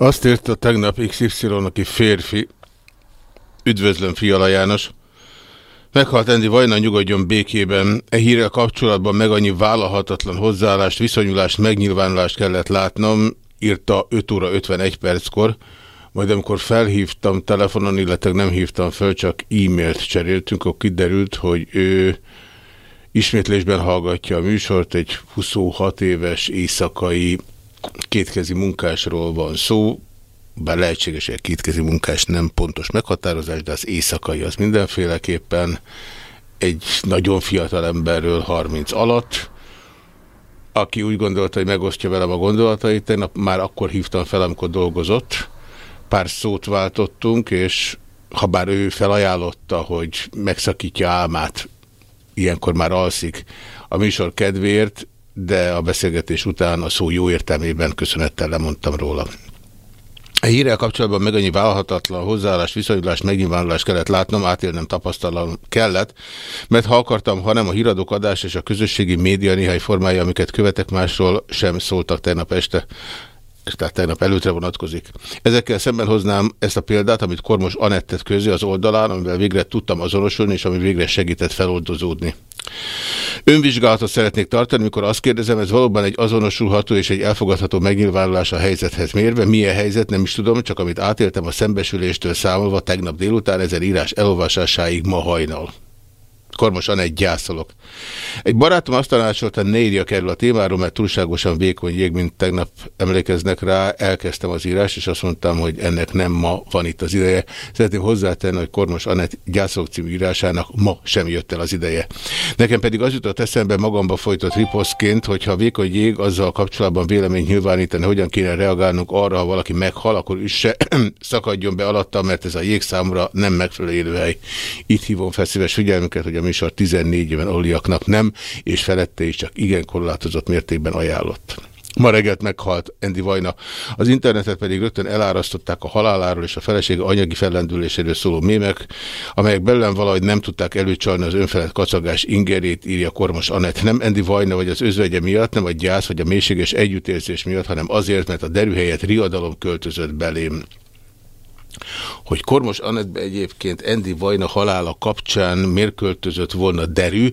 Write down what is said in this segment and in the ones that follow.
Azt írta tegnap XY, aki férfi, üdvözlöm Fiala János, Meghalt Endi Vajna nyugodjon békében. E hírrel kapcsolatban meg annyi vállalhatatlan hozzáállást, viszonyulást, megnyilvánulást kellett látnom, írta 5 óra 51 perckor, majd amikor felhívtam telefonon, illetve nem hívtam fel, csak e-mailt cseréltünk, akkor kiderült, hogy ő ismétlésben hallgatja a műsort, egy 26 éves éjszakai kétkezi munkásról van szó, bár lehetséges, hogy a kétkezi munkás nem pontos meghatározás, de az éjszakai az mindenféleképpen. Egy nagyon fiatal emberről 30 alatt, aki úgy gondolta, hogy megosztja velem a gondolatait, tegnap már akkor hívtam fel, amikor dolgozott, pár szót váltottunk, és ha bár ő felajánlotta, hogy megszakítja álmát, ilyenkor már alszik a műsor kedvéért, de a beszélgetés után a szó jó értelmében köszönettel lemondtam róla. A hírrel kapcsolatban meg annyi vállalhatatlan hozzáállás, viszonyulás, megnyilvánulást kellett látnom, átélnem tapasztalam kellett, mert ha akartam, ha a híradók adás és a közösségi média néhány formája, amiket követek másról, sem szóltak tegnap este tehát tegnap előtre vonatkozik. Ezekkel szemben hoznám ezt a példát, amit Kormos Anettet közé az oldalán, amivel végre tudtam azonosulni, és ami végre segített feloldozódni. Önvizsgálatot szeretnék tartani, mikor azt kérdezem, ez valóban egy azonosulható és egy elfogadható megnyilvánulás a helyzethez mérve. Milyen helyzet, nem is tudom, csak amit átéltem a szembesüléstől számolva tegnap délután, ezer írás elolvasásáig ma hajnal. Kormosan egy gyászolok. Egy barátom azt tanácsolta, ne írja kerül a témáról, mert túlságosan vékony jég, mint tegnap emlékeznek rá. Elkezdtem az írást, és azt mondtam, hogy ennek nem ma van itt az ideje. Szeretném hozzátenni, hogy Kormos Anett gyászolok című írásának ma sem jött el az ideje. Nekem pedig az jutott eszembe magamba folytott riposzként, hogyha vékony jég azzal kapcsolatban véleményt nyilvánítani, hogyan kéne reagálnunk arra, ha valaki meghal, akkor is se szakadjon be alatta, mert ez a jég számra nem megfelelő élőhely. Itt hívom fel szíves figyelmüket, hogy a műsor 14 éven aluliaknak nem, és felette is csak igen korlátozott mértékben ajánlott. Ma reggelt meghalt Endi Vajna. Az internetet pedig rögtön elárasztották a haláláról és a felesége anyagi fellendüléséről szóló mémek, amelyek belőlem valahogy nem tudták előcsalni az önfelett kacagás ingerét, írja Kormos Anett. Nem Endi Vajna vagy az özvegye miatt, nem a gyász vagy a mélységes együttérzés miatt, hanem azért, mert a derűhelyet riadalom költözött belém. Hogy Kormos Anettbe egyébként Endi Vajna halála kapcsán mérköltözött volna derű,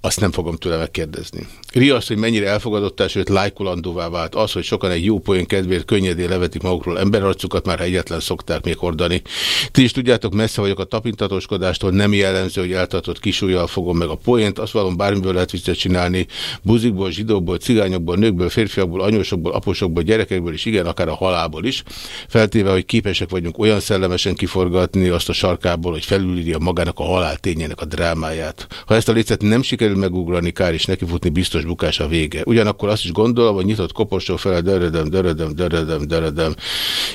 azt nem fogom tőle megkérdezni. Riasz, hogy mennyire elfogadottá, sőt lájkulandóvá vált az, hogy sokan egy jó poén kedvéért könnyedén levetik magukról emberarcukat, már egyetlen szokták még hordani. Ti is tudjátok, messze vagyok a tapintatoskodástól, nem jellemző, hogy eltartott kisújjal fogom meg a poént, azt valóban bármiből lehet viccet csinálni, buzikból, zsidóból, cigányokból, nőkből, férfiakból, anyósokból, aposokból, gyerekekből is, igen, akár a halálból is, feltéve, hogy képesek vagyunk olyan szellemesen kiforgatni azt a sarkából, hogy felülírja magának a halál tényének a drámáját. Ha ezt a lécet nem sikerül megugrani, kár is nekifutni, biztos bukás a vége. Ugyanakkor azt is gondolom, hogy nyitott koporsó fele dörödöm, dörödöm, dörödöm, dörödöm.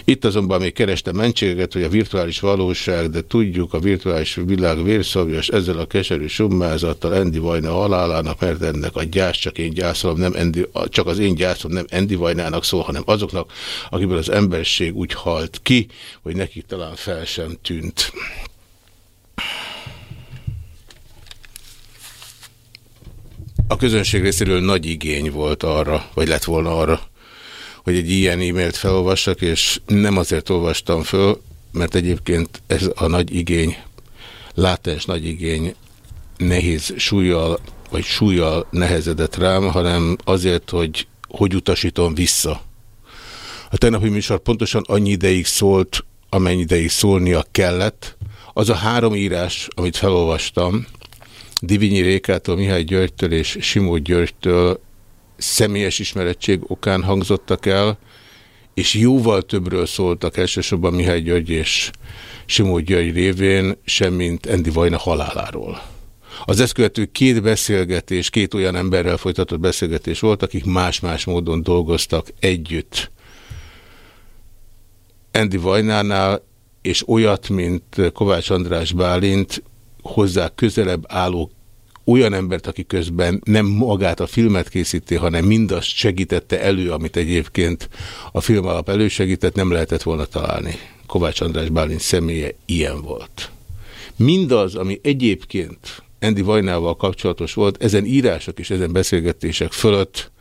Itt azonban még kerestem mentséget, hogy a virtuális valóság, de tudjuk, a virtuális világ vérszavjas ezzel a keserű summázattal Endi Vajna halálának, mert ennek a gyász csak én gyászolom, nem Endi, csak az én gyászom nem Endi Vajnának szól, hanem azoknak, akiből az emberiség úgy halt ki, hogy nekik talán fel sem tűnt. A közönség részéről nagy igény volt arra, vagy lett volna arra, hogy egy ilyen e-mailt felolvassak, és nem azért olvastam föl, mert egyébként ez a nagy igény, látens nagy igény nehéz súlyjal, vagy súlyjal nehezedett rám, hanem azért, hogy hogy utasítom vissza. A tegnapi műsor pontosan annyi ideig szólt, amennyi ideig szólnia kellett. Az a három írás, amit felolvastam, Divinyi Rékától, Mihály Györgytől és Simó Györgytől személyes ismerettség okán hangzottak el, és jóval többről szóltak elsősorban Mihály György és Simó György révén, semmint Endi Vajna haláláról. Az ezt követő két beszélgetés, két olyan emberrel folytatott beszélgetés volt, akik más-más módon dolgoztak együtt Endi Vajnánál, és olyat, mint Kovács András Bálint hozzá közelebb álló olyan embert, aki közben nem magát a filmet készíti, hanem mindazt segítette elő, amit egyébként a film alap elősegített, nem lehetett volna találni. Kovács András Bálint személye ilyen volt. Mindaz, ami egyébként Endi Vajnával kapcsolatos volt, ezen írások és ezen beszélgetések fölött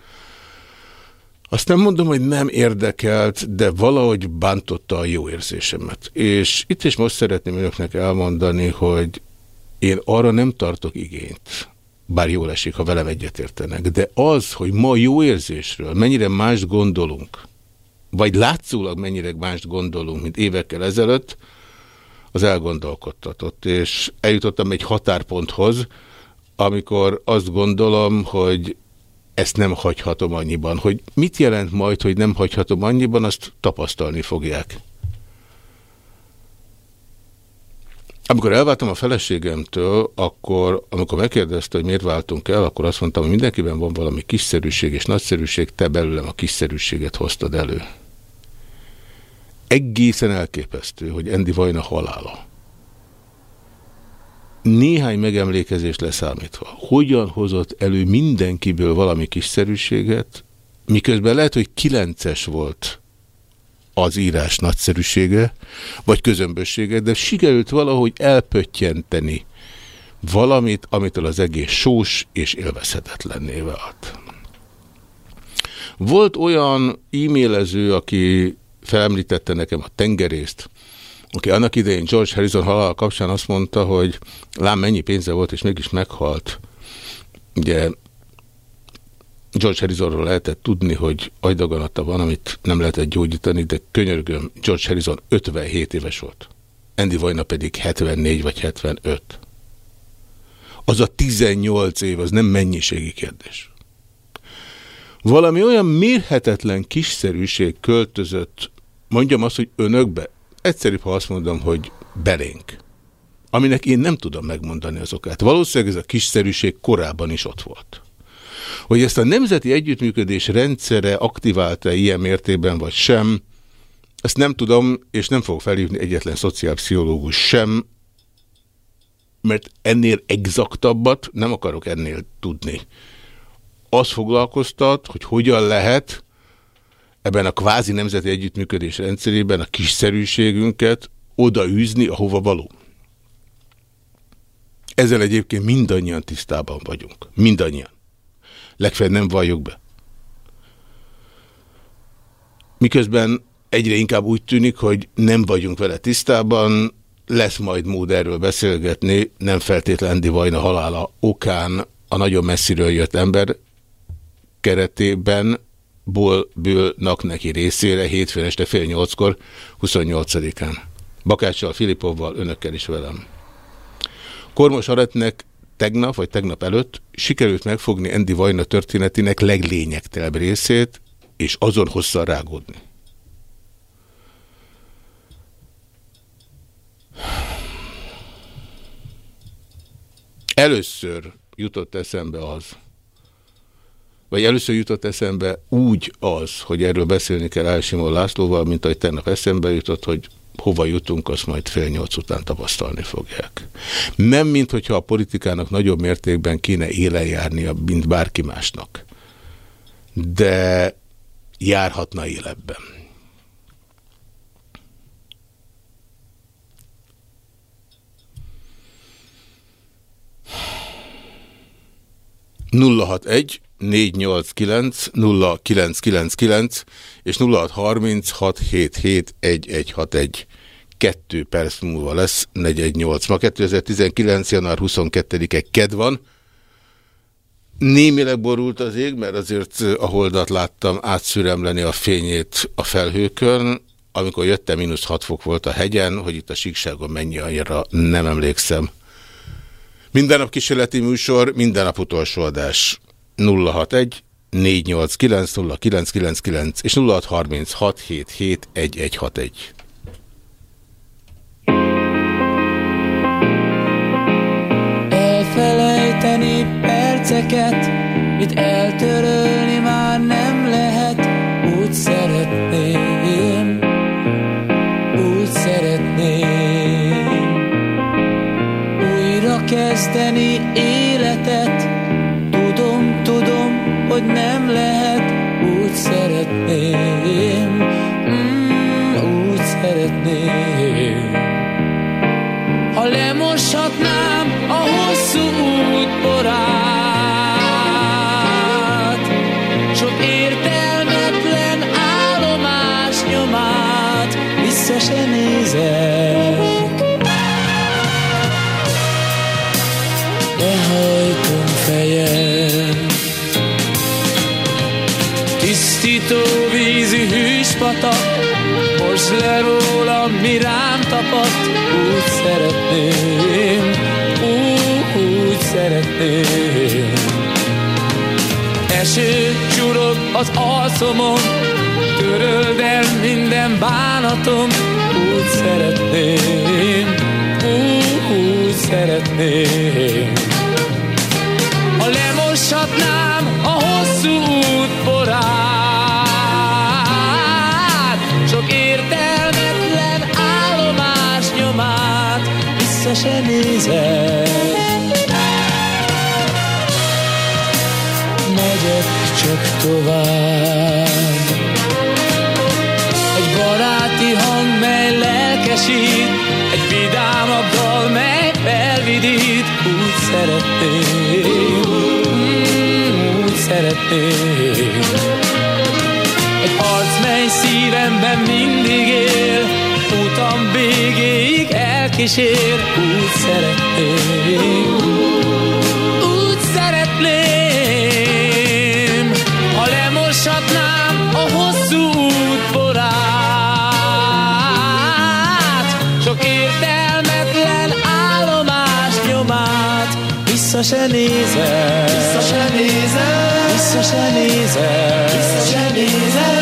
azt nem mondom, hogy nem érdekelt, de valahogy bántotta a jó érzésemet. És itt is most szeretném önöknek elmondani, hogy én arra nem tartok igényt, bár jól esik, ha velem egyetértenek, de az, hogy ma jó érzésről mennyire más gondolunk, vagy látszólag mennyire más gondolunk, mint évekkel ezelőtt, az elgondolkodtatott, és eljutottam egy határponthoz, amikor azt gondolom, hogy ezt nem hagyhatom annyiban. Hogy mit jelent majd, hogy nem hagyhatom annyiban, azt tapasztalni fogják. Amikor elváltam a feleségemtől, akkor, amikor megkérdezte, hogy miért váltunk el, akkor azt mondtam, hogy mindenkiben van valami kiszerűség és nagyszerűség, te belőlem a kiszerűséget hoztad elő. Egészen elképesztő, hogy Endi Vajna halála. Néhány megemlékezés leszámítva. Hogyan hozott elő mindenkiből valami kiszerűséget, miközben lehet, hogy kilences volt az írás nagyszerűsége, vagy közömbössége, de sikerült valahogy elpöttyenteni valamit, amitől az egész sós és élvezhetetlenné vált. Volt olyan e-mailező, aki felemlítette nekem a tengerészt, aki annak idején George Harrison halál kapcsán azt mondta, hogy lám mennyi pénze volt, és mégis meghalt. Ugye George Harrisonról lehetett tudni, hogy agydaganata van, amit nem lehetett gyógyítani, de könyörgöm, George Harrison 57 éves volt. Andy Vajna pedig 74 vagy 75. Az a 18 év, az nem mennyiségi kérdés. Valami olyan mérhetetlen kiszerűség költözött, mondjam azt, hogy önökbe, egyszerűbb, ha azt mondom, hogy belénk. Aminek én nem tudom megmondani az okát. Valószínűleg ez a kiszerűség korábban is ott volt. Hogy ezt a nemzeti együttműködés rendszere aktiválta ilyen mértékben, vagy sem, ezt nem tudom, és nem fog felhívni egyetlen szociálpszichológus sem, mert ennél exaktabbat nem akarok ennél tudni. Az foglalkoztat, hogy hogyan lehet ebben a kvázi nemzeti együttműködés rendszerében a kiszerűségünket odaűzni, ahova való. Ezzel egyébként mindannyian tisztában vagyunk. Mindannyian. Legfeljebb nem valljuk be. Miközben egyre inkább úgy tűnik, hogy nem vagyunk vele tisztában, lesz majd mód erről beszélgetni, nem feltétlen Di Vajna halála okán a nagyon messziről jött ember keretében, ból bőlnak neki részére hétfőn este fél nyolckor, 28-án. Bakáccsal, Filipovval, önökkel is velem. Kormos Aretnek tegnap, vagy tegnap előtt sikerült megfogni Endi Vajna történetének leglényegtelebb részét, és azon hosszan rágódni. Először jutott eszembe az, vagy először jutott eszembe úgy az, hogy erről beszélni kell Elsimon Lászlóval, mint ahogy tegnap eszembe jutott, hogy hova jutunk, azt majd fél nyolc után tapasztalni fogják. Nem, mint hogyha a politikának nagyobb mértékben kéne élen járnia, mint bárki másnak. De járhatna életben. Nulla hat egy 489 0999 és 0636771161. Kettő perc múlva lesz 418. Ma 2019. január 22-e ked van. Némileg borult az ég, mert azért a holdat láttam átszüremleni a fényét a felhőkön. Amikor jöttem, mínusz 6 fok volt a hegyen, hogy itt a síkságon mennyi annyira nem emlékszem. Minden nap kísérleti műsor, minden nap utolsó adás. 061 489 0999 és 0636 1161. Elfelejteni perceket, mit eltörölni már nem lehet, úgy szeretném, úgy szeretném újra kezdeni én tisztító vízű hűs patak, most le róla, mi rám tapadt, úgy szeretném, úgy, úgy szeretném. Eső csurog az arcomon, töröld el minden bánatom, úgy szeretném, úgy, úgy szeretném. tovább. Egy baráti hang, mely lelkesít, egy vidámabb dal, mely felvidít. Úgy szeretném, úgy szeretném. Egy arc, mely szívemben mindig él, utam végéig elkísér. Úgy szeretném, se nézel, vissza se nézel.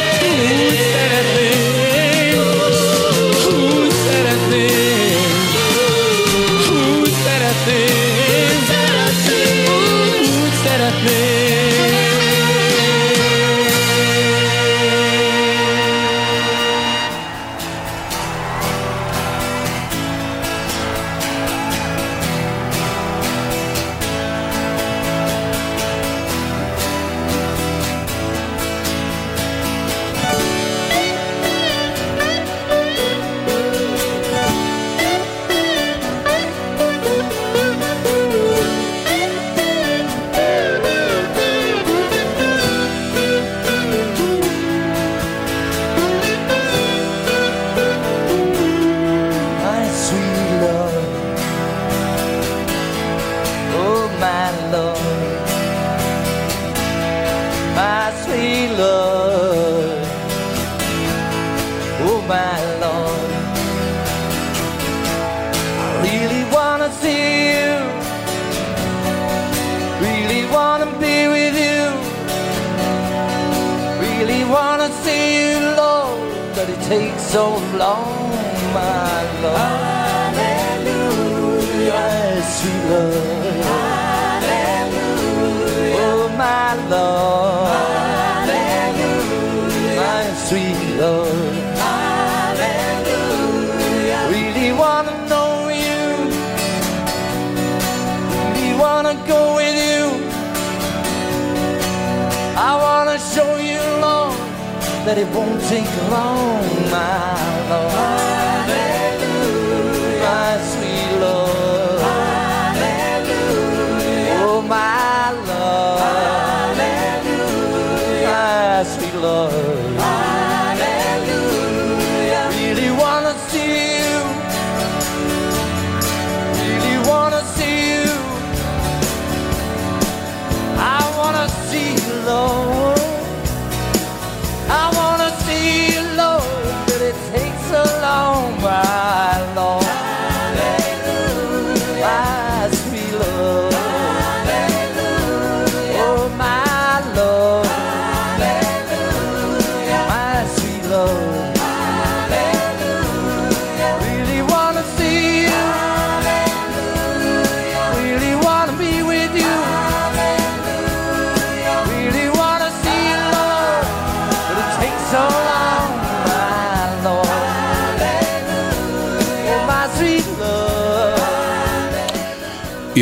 that it won't take long, my love.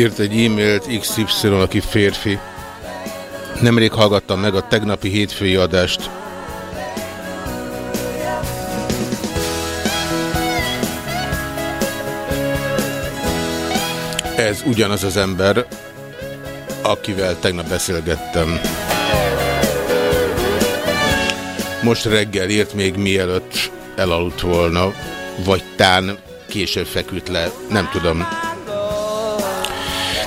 Írt egy e-mailt XY, aki férfi. Nemrég hallgattam meg a tegnapi hétfői adást. Ez ugyanaz az ember, akivel tegnap beszélgettem. Most reggel írt még mielőtt elaludt volna, vagy tán később feküdt le, nem tudom.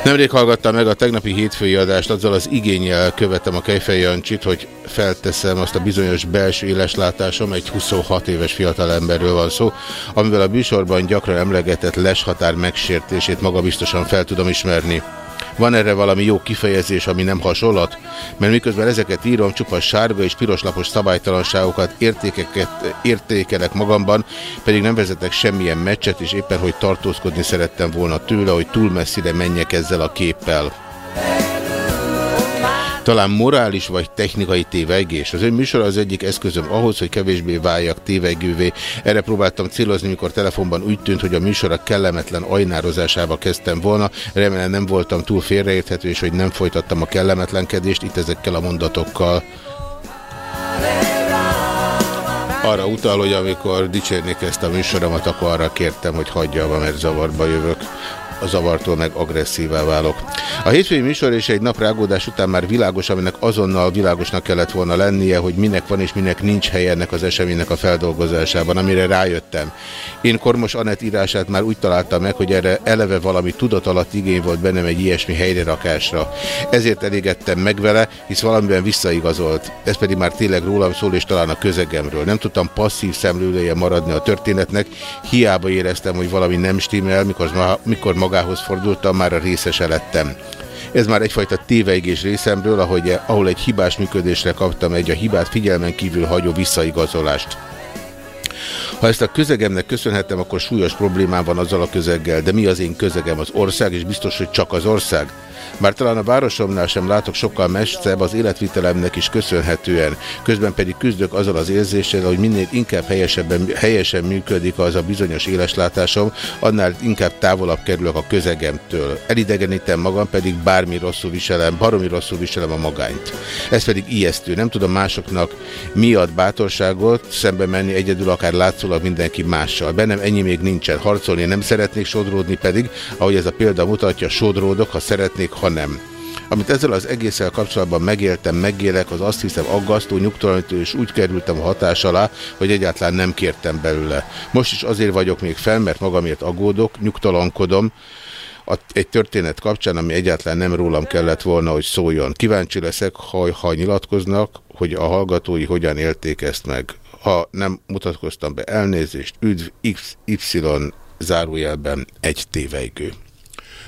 Nemrég hallgattam meg a tegnapi hétfői adást, azzal az igényel követem a Kejfej Jancsit, hogy felteszem azt a bizonyos belső éleslátásom, egy 26 éves fiatalemberről van szó, amivel a műsorban gyakran emlegetett leshatár megsértését magabiztosan fel tudom ismerni. Van erre valami jó kifejezés, ami nem hasonlat? Mert miközben ezeket írom, csupa sárga és piroslapos szabálytalanságokat, értékeket értékelek magamban, pedig nem vezetek semmilyen meccset, és éppen, hogy tartózkodni szerettem volna tőle, hogy túl messzire menjek ezzel a képpel. Talán morális vagy technikai tévegés. Az ön műsor az egyik eszközöm ahhoz, hogy kevésbé váljak tévegővé. Erre próbáltam célozni, mikor telefonban úgy tűnt, hogy a műsora kellemetlen ajnározásába kezdtem volna. Remélem nem voltam túl félreérthető, és hogy nem folytattam a kellemetlenkedést itt ezekkel a mondatokkal. Arra utal, hogy amikor dicsérnék ezt a műsoromat, akkor arra kértem, hogy hagyja, mert zavarba jövök a zavartól meg agresszívá válok. A hétfői műsor és egy nap rágódás után már világos, aminek azonnal világosnak kellett volna lennie, hogy minek van és minek nincs helye ennek az eseménynek a feldolgozásában, amire rájöttem. Én Kormos Anett írását már úgy találtam meg, hogy erre eleve valami tudat alatt igény volt bennem egy ilyesmi helyrerakásra. Ezért elégettem meg vele, hisz valamiben visszaigazolt. Ez pedig már tényleg rólam szól, és talán a közegemről. Nem tudtam passzív szemlélője maradni a történetnek, hiába éreztem, hogy valami nem stimmel, mikor, mikor magához fordultam, már a részese lettem. Ez már egyfajta téveigés részemről, ahogy, ahol egy hibás működésre kaptam egy a hibát figyelmen kívül hagyó visszaigazolást. Ha ezt a közegemnek köszönhetem, akkor súlyos problémám van azzal a közeggel, de mi az én közegem? Az ország, és biztos, hogy csak az ország? Már talán a városomnál sem látok sokkal messzebb az életvitelemnek is köszönhetően, közben pedig küzdök azzal az érzéssel, hogy minél inkább helyesebben, helyesen működik az a bizonyos éleslátásom, annál inkább távolabb kerülök a közegemtől. Elidegenítem magam, pedig bármi rosszul viselem, baromi rosszul viselem a magányt. Ez pedig ijesztő. Nem tudom másoknak miatt bátorságot szembe menni egyedül, akár látszólag mindenki mással. Bennem ennyi még nincsen. Harcolni nem szeretnék sodródni pedig, ahogy ez a példa mutatja, sodródok, ha szeretnék, ha nem. Amit ezzel az egésszel kapcsolatban megéltem, megélek, az azt hiszem aggasztó, nyugtalanító, és úgy kerültem a hatás alá, hogy egyáltalán nem kértem belőle. Most is azért vagyok még fel, mert magamért aggódok, nyugtalankodom, a, egy történet kapcsán, ami egyáltalán nem rólam kellett volna, hogy szóljon. Kíváncsi leszek, ha, ha nyilatkoznak, hogy a hallgatói hogyan élték ezt meg. Ha nem mutatkoztam be elnézést, üdv XY zárójelben egy téveigő.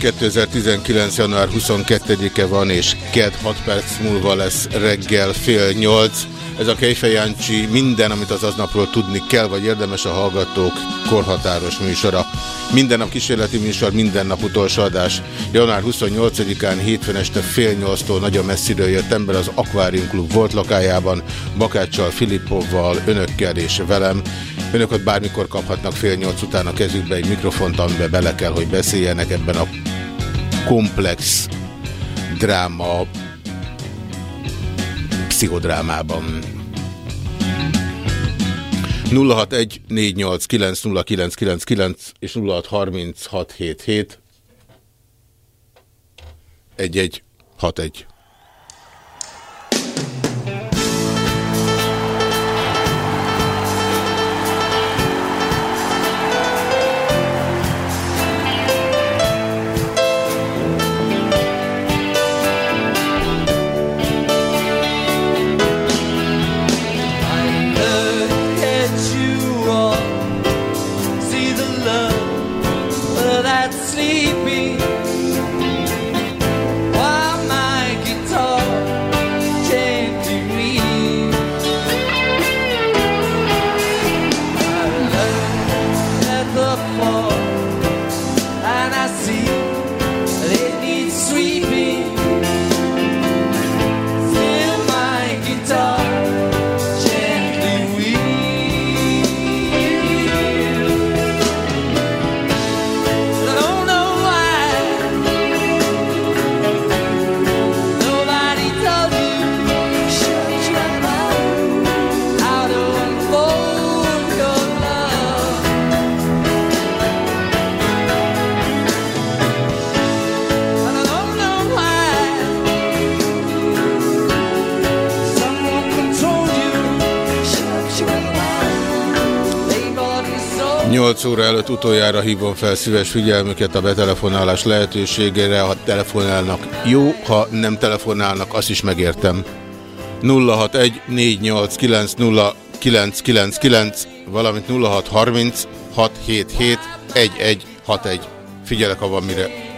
2019. január 22-e van, és kedd 6 perc múlva lesz reggel fél 8. Ez a Kejfej Jancsi minden, amit az aznapról tudni kell, vagy érdemes a hallgatók korhatáros műsora. Minden nap kísérleti műsor, minden nap utolsó adás. Január 28-án hétfőn este fél nyolctól nagyon messziről jött ember az Aquarium Klub volt lakájában, Bakáccsal, Filippovval, önökkel és velem. Önök ott bármikor kaphatnak fél nyolc után a kezükbe egy mikrofont, amiben bele kell, hogy beszéljenek ebben a komplex dráma pszichodrámában. 061 489 és 063677 1161. Look előtt utoljára hívom fel szíves figyelmüket a betelefonálás lehetőségére. Ha telefonálnak, jó, ha nem telefonálnak, azt is megértem. 061 489 0999, valamint 0630 677 1161. Figyelek, ha van mire.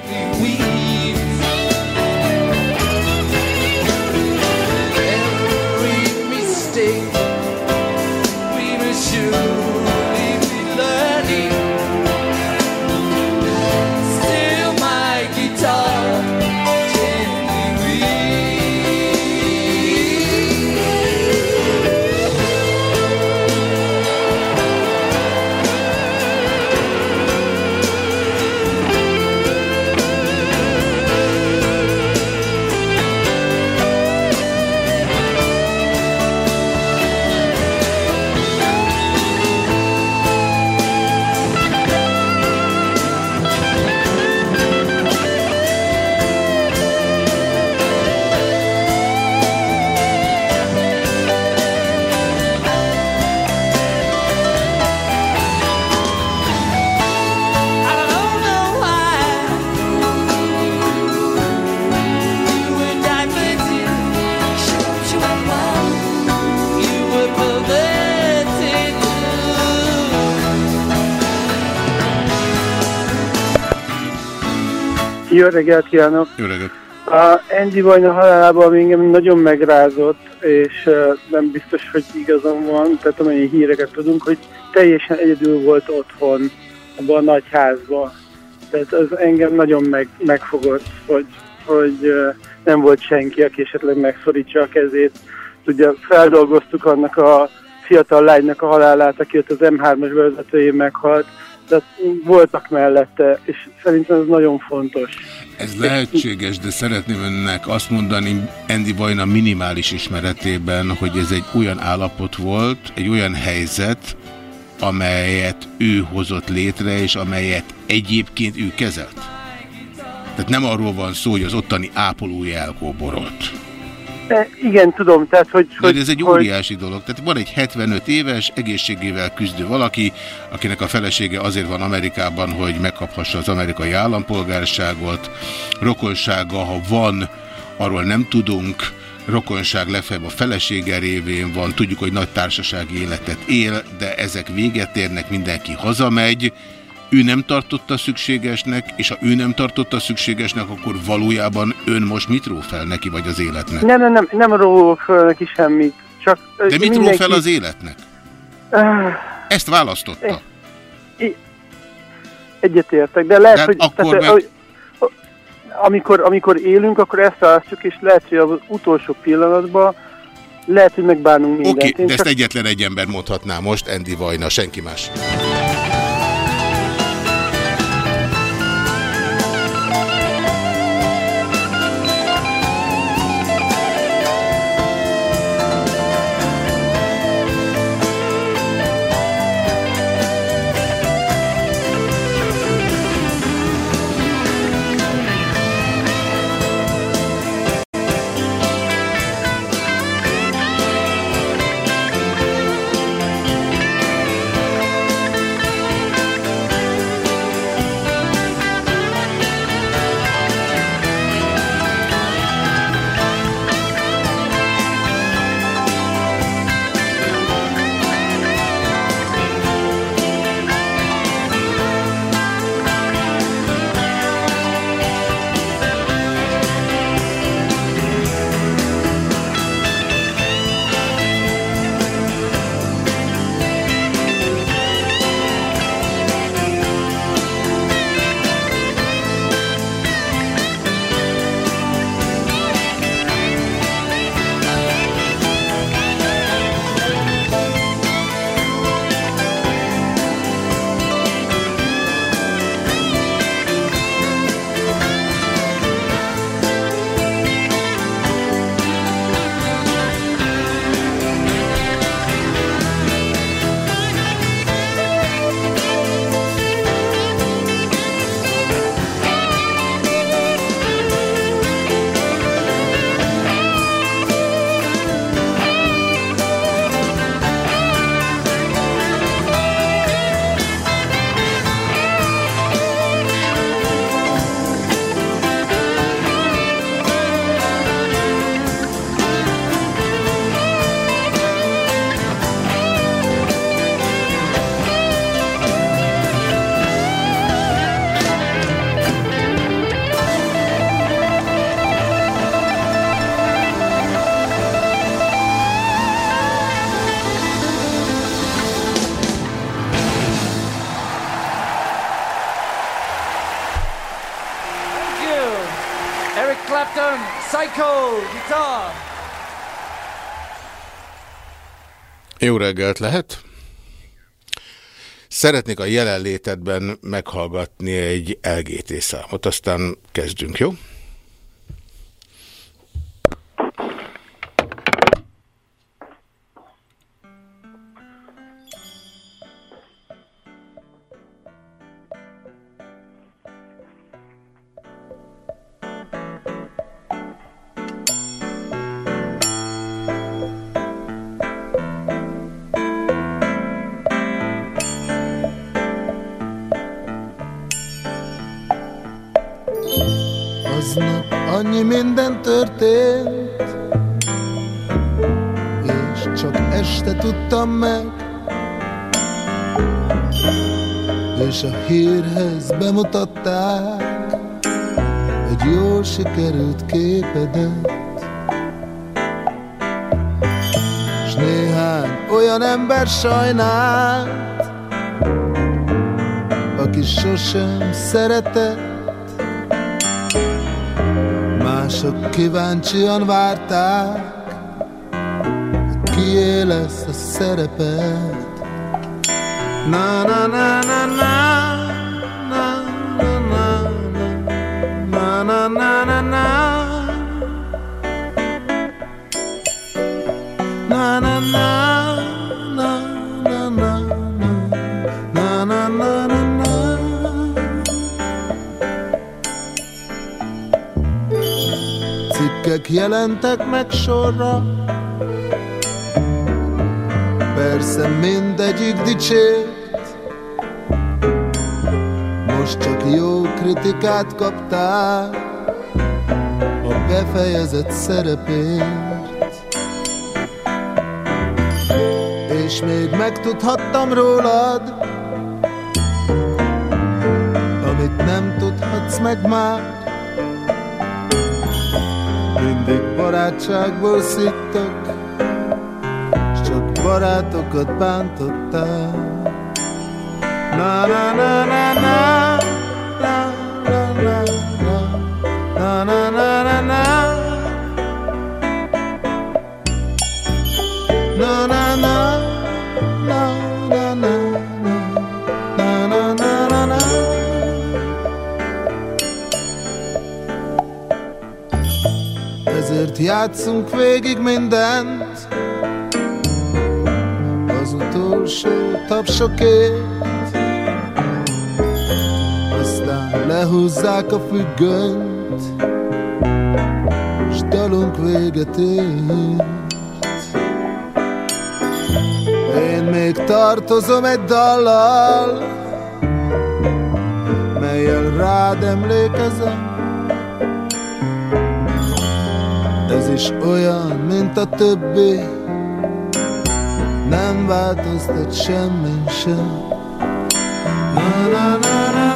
Jó reggelt kívánok! Jó reggelt. A Andy Vajna halálában ami engem nagyon megrázott, és uh, nem biztos, hogy igazam van, tehát amennyi híreket tudunk, hogy teljesen egyedül volt otthon, abban a nagy házban. Tehát az engem nagyon meg, megfogott, hogy, hogy uh, nem volt senki, aki esetleg megszorítsa a kezét. Ugye feldolgoztuk annak a fiatal lánynak a halálát, aki ott az M3-as vezetőjén meghalt, tehát voltak mellette, és szerintem ez nagyon fontos. Ez lehetséges, de szeretném önnek azt mondani Andy Vajna minimális ismeretében, hogy ez egy olyan állapot volt, egy olyan helyzet, amelyet ő hozott létre, és amelyet egyébként ő kezelt. Tehát nem arról van szó, hogy az ottani ápolója elkóborolt. E, igen, tudom, tehát hogy... De hogy ez egy hogy, óriási dolog. Tehát van egy 75 éves, egészségével küzdő valaki, akinek a felesége azért van Amerikában, hogy megkaphassa az amerikai állampolgárságot. Rokonsága, ha van, arról nem tudunk. Rokonság legfeljebb a felesége révén van. Tudjuk, hogy nagy társasági életet él, de ezek véget érnek, mindenki hazamegy. Ő nem tartotta szükségesnek, és ha ő nem tartotta szükségesnek, akkor valójában ön most mit ró fel neki, vagy az életnek? Nem, nem, nem, nem rólok föl neki semmit. Csak De mit ró mindenki- fel az életnek? Ah, Ezt választotta. Egyetértek, de lehet, De hogy, akkor tehát, meg- amikor, amikor élünk, akkor ezt választjuk, és lehet, hogy az utolsó pillanatban lehet, hogy megbánunk mindent. Oké, Én de ezt csak- egyetlen egy ember mondhatná most, Andy Vajna, senki más. Michael, gitár! Jó reggelt lehet! Szeretnék a jelenlétedben meghallgatni egy LGT számot, aztán kezdjünk, jó? Hírhez bemutatták Egy jól sikerült képedet. S néhány olyan ember sajnált Aki sosem szeretett. Mások kíváncsian várták, kié lesz a szereped. Na na na na na jelentek meg sorra. Persze mindegyik dicsért. Most csak jó kritikát kaptál A befejezett szerepért. És még megtudhattam rólad halsz meg már. Barátságból szittek, s csak barátokat bántottál. Na na na na na játszunk végig mindent. Az utolsó tapsokért. Aztán lehúzzák a függönyt S dalunk véget ért. Én még tartozom egy dallal Melyel rád emlékezem is olyan, mint a többi. Nem változtat semmi sem. Na na na na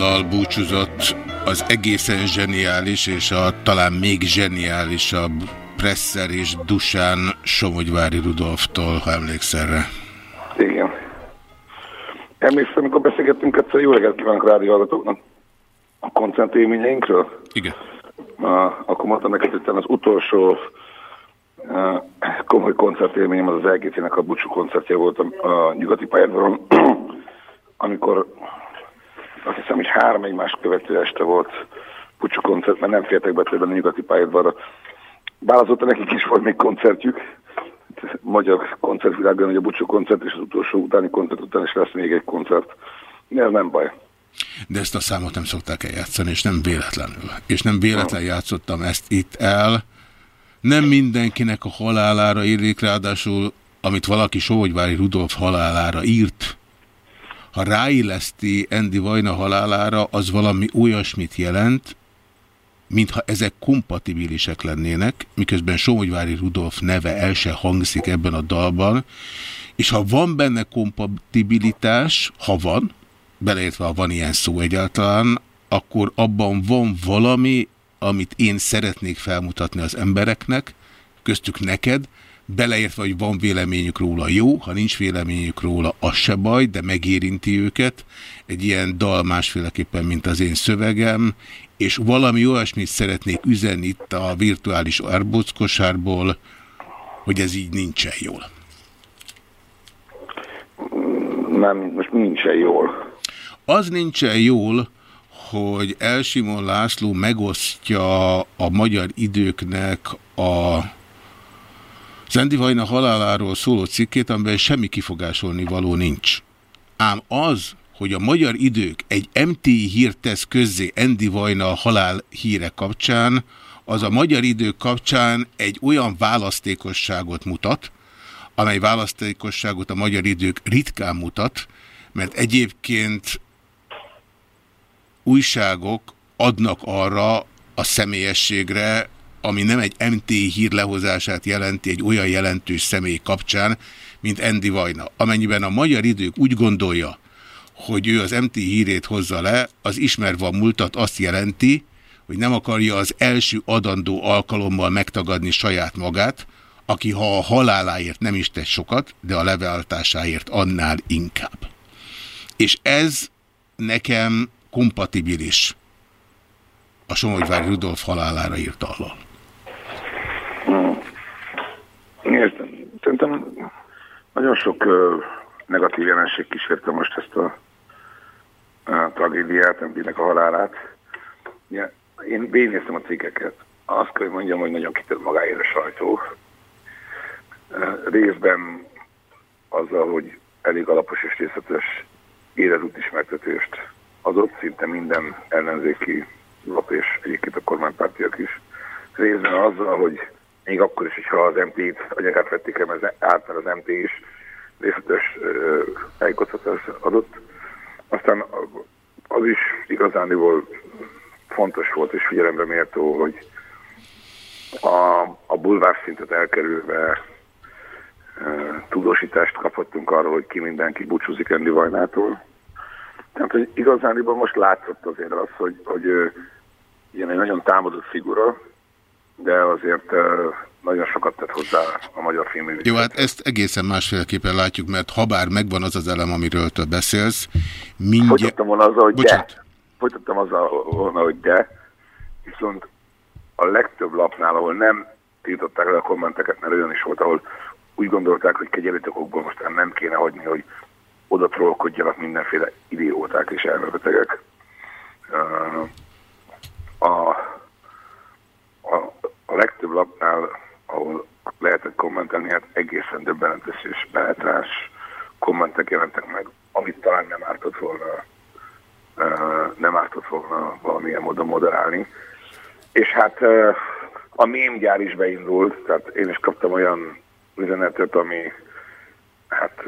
a dallal búcsúzott az egészen zseniális és a talán még zseniálisabb Presser és Dusán Somogyvári Rudolftól, ha emlékszel rá. Igen. Emlékszem, amikor beszélgettünk egyszer, jó reggelt kívánok a rádióhallgatóknak a koncertélményeinkről. Igen. Uh, akkor mondtam neked, hogy az utolsó uh, komoly koncertélményem az az LGC-nek a búcsú koncertje volt a, a nyugati pályádvaron, amikor azt hiszem, hogy három egymás követő este volt búcsú koncert, mert nem fértek be többen a nyugati pályádvarra. Bár azóta nekik is volt még koncertjük, magyar koncertvilágban, hogy a búcsú koncert és az utolsó utáni koncert után is lesz még egy koncert. Ez nem baj. De ezt a számot nem szokták eljátszani, és nem véletlenül. És nem véletlen játszottam ezt itt el. Nem mindenkinek a halálára írnék, ráadásul amit valaki Sohogyvári Rudolf halálára írt, ha ráilleszti Andy Vajna halálára, az valami olyasmit jelent, mintha ezek kompatibilisek lennének, miközben Somogyvári Rudolf neve el se hangzik ebben a dalban, és ha van benne kompatibilitás, ha van, beleértve ha van ilyen szó egyáltalán, akkor abban van valami, amit én szeretnék felmutatni az embereknek, köztük neked, beleértve, hogy van véleményük róla jó, ha nincs véleményük róla, az se baj, de megérinti őket. Egy ilyen dal másféleképpen, mint az én szövegem, és valami olyasmit szeretnék üzenni itt a virtuális arbóckosárból, hogy ez így nincsen jól. Nem, most nincsen jól. Az nincsen jól, hogy Elsimon László megosztja a magyar időknek a Zendi Vajna haláláról szóló cikkét, amiben semmi kifogásolni való nincs. Ám az, hogy a magyar idők egy MTI hírt tesz közzé Endi Vajna halál híre kapcsán, az a magyar idők kapcsán egy olyan választékosságot mutat, amely választékosságot a magyar idők ritkán mutat, mert egyébként újságok adnak arra a személyességre, ami nem egy MT hír lehozását jelenti egy olyan jelentős személy kapcsán, mint Endi Vajna. Amennyiben a magyar idők úgy gondolja, hogy ő az MT hírét hozza le, az ismerve a múltat azt jelenti, hogy nem akarja az első adandó alkalommal megtagadni saját magát, aki ha a haláláért nem is tesz sokat, de a leváltásáért annál inkább. És ez nekem kompatibilis a Somogyvári Rudolf halálára írt allal. Értem. Szerintem nagyon sok uh, negatív jelenség kísérte most ezt a, a tragédiát, Embinek a halálát. Ja, én végignéztem a cikkeket. Azt kell, hogy mondjam, hogy nagyon kitett magáért a sajtó. Uh, részben azzal, hogy elég alapos és részletes életút ismertetést adott szinte minden ellenzéki lap és egyébként a kormánypártiak is. Részben azzal, hogy még akkor is, hogyha az MP-t anyagát vették el, mert át, mert az MP is részletes tájékoztatást adott. Aztán az is igazániból fontos volt és figyelembe méltó, hogy a, a bulvár szintet elkerülve e, tudósítást kaphattunk arról, hogy ki mindenki búcsúzik Endi Vajnától. Tehát, hogy igazániból most látszott azért az, hogy, hogy ő ilyen egy nagyon támadott figura, de azért nagyon sokat tett hozzá a magyar filmművészet. Jó, hát ezt egészen másféleképpen látjuk, mert ha bár megvan az az elem, amiről te beszélsz, mindjárt... Folytattam volna azzal, hogy Bocsánat. de. Folytattam azzal volna, hogy de, viszont a legtöbb lapnál, ahol nem tiltották le a kommenteket, mert olyan is volt, ahol úgy gondolták, hogy kegyelítokokból most nem kéne hagyni, hogy oda trollkodjanak mindenféle idióták és elmebetegek. A, a, a legtöbb lapnál, ahol lehetett kommentelni, hát egészen döbbenetes és penetrás kommentek jelentek meg, amit talán nem ártott volna, nem ártott volna valamilyen módon moderálni. És hát a mémgyár is beindult, tehát én is kaptam olyan üzenetet, ami hát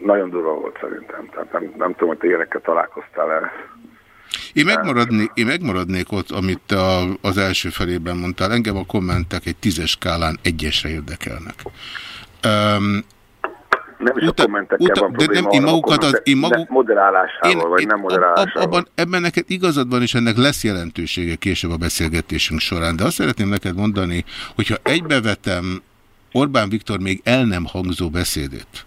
nagyon durva volt szerintem. Tehát nem, nem tudom, hogy te ilyenekkel találkoztál-e. Én, megmaradnék, én megmaradnék ott, amit a, az első felében mondtál. Engem a kommentek egy tízes skálán egyesre érdekelnek. Um, nem is uta, a kommentekkel uta, van de nem, én magukat az, én maguk, moderálásával, én, vagy én, nem moderálásával. Abban, ebben neked igazad van, és ennek lesz jelentősége később a beszélgetésünk során. De azt szeretném neked mondani, hogyha egybevetem Orbán Viktor még el nem hangzó beszédét,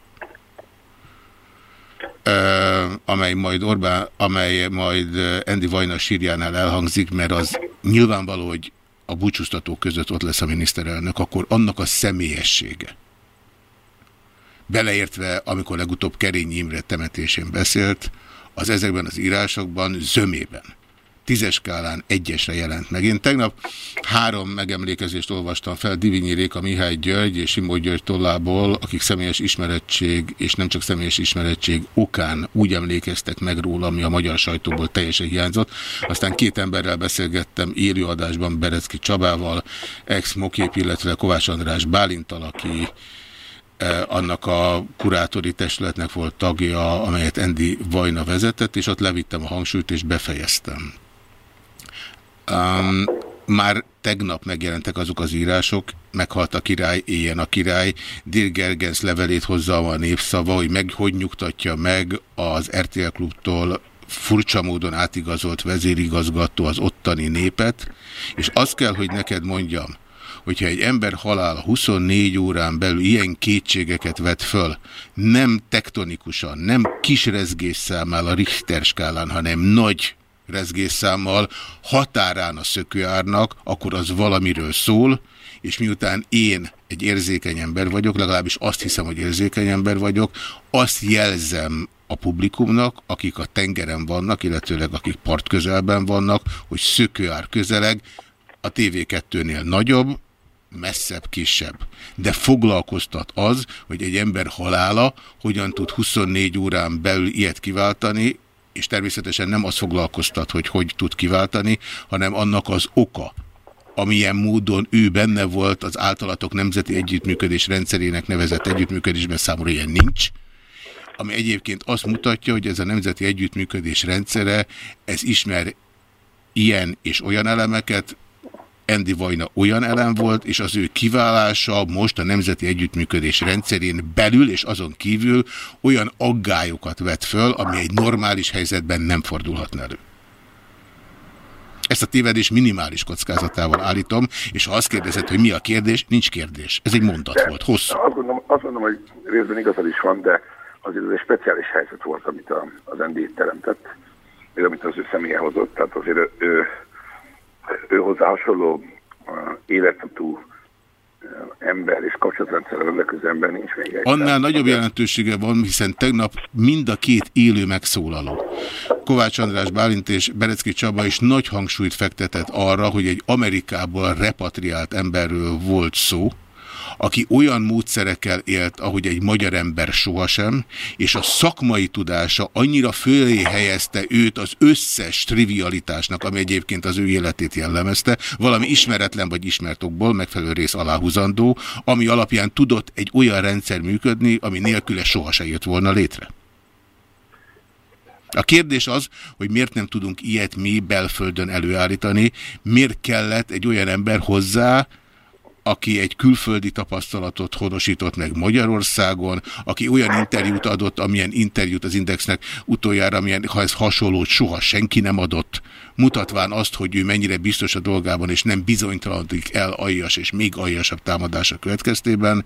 amely majd Orbán, amely majd Endi Vajna sírjánál elhangzik, mert az nyilvánvaló, hogy a búcsúztatók között ott lesz a miniszterelnök, akkor annak a személyessége. Beleértve, amikor legutóbb Kerényi Imre temetésén beszélt, az ezekben az írásokban zömében tízes skálán egyesre jelent meg. Én tegnap három megemlékezést olvastam fel Divinyi Réka, Mihály György és Simó György tollából, akik személyes ismerettség, és nem csak személyes ismerettség okán úgy emlékeztek meg róla, ami a magyar sajtóból teljesen hiányzott. Aztán két emberrel beszélgettem élőadásban Berecki Csabával, ex-mokép, illetve Kovács András Bálintal, aki annak a kurátori testületnek volt tagja, amelyet Endi Vajna vezetett, és ott levittem a hangsúlyt, és befejeztem. Um, már tegnap megjelentek azok az írások, meghalt a király, éljen a király, Dir Gergens levelét hozza a népszava, hogy meg, hogy nyugtatja meg az RTL klubtól furcsa módon átigazolt vezérigazgató az ottani népet, és azt kell, hogy neked mondjam, hogyha egy ember halál 24 órán belül ilyen kétségeket vet föl, nem tektonikusan, nem kis rezgésszámmal a Richter skálán, hanem nagy rezgésszámmal határán a szökőárnak, akkor az valamiről szól, és miután én egy érzékeny ember vagyok, legalábbis azt hiszem, hogy érzékeny ember vagyok, azt jelzem a publikumnak, akik a tengeren vannak, illetőleg akik part közelben vannak, hogy szökőár közeleg, a TV2-nél nagyobb, messzebb, kisebb. De foglalkoztat az, hogy egy ember halála hogyan tud 24 órán belül ilyet kiváltani, és természetesen nem az foglalkoztat, hogy hogy tud kiváltani, hanem annak az oka, amilyen módon ő benne volt az általatok nemzeti együttműködés rendszerének nevezett együttműködésben számomra ilyen nincs, ami egyébként azt mutatja, hogy ez a nemzeti együttműködés rendszere, ez ismer ilyen és olyan elemeket, Endi Vajna olyan elem volt, és az ő kiválása most a Nemzeti Együttműködés rendszerén belül és azon kívül olyan aggályokat vet föl, ami egy normális helyzetben nem fordulhatna elő. Ezt a tévedés minimális kockázatával állítom, és ha azt kérdezed, hogy mi a kérdés, nincs kérdés. Ez egy mondat volt, hosszú. Azt mondom, azt mondom, hogy részben igazad is van, de azért ez egy speciális helyzet volt, amit a, az ND teremtett, még amit az ő személye hozott, tehát azért ő, ő hozzá hasonló uh, életutú ember és kapcsolatrendszer rendelkező ember nincs még egy. Annál nagyobb jelentősége van, hiszen tegnap mind a két élő megszólaló. Kovács András Bálint és Berecki Csaba is nagy hangsúlyt fektetett arra, hogy egy Amerikából repatriált emberről volt szó, aki olyan módszerekkel élt, ahogy egy magyar ember sohasem, és a szakmai tudása annyira fölé helyezte őt az összes trivialitásnak, ami egyébként az ő életét jellemezte, valami ismeretlen vagy ismertokból megfelelő rész aláhúzandó, ami alapján tudott egy olyan rendszer működni, ami nélküle sohasem jött volna létre. A kérdés az, hogy miért nem tudunk ilyet mi belföldön előállítani, miért kellett egy olyan ember hozzá, aki egy külföldi tapasztalatot honosított meg Magyarországon, aki olyan interjút adott, amilyen interjút az Indexnek utoljára, amilyen, ha ez hasonlót soha senki nem adott, mutatván azt, hogy ő mennyire biztos a dolgában, és nem bizonytalanodik el aljas és még aljasabb támadása következtében,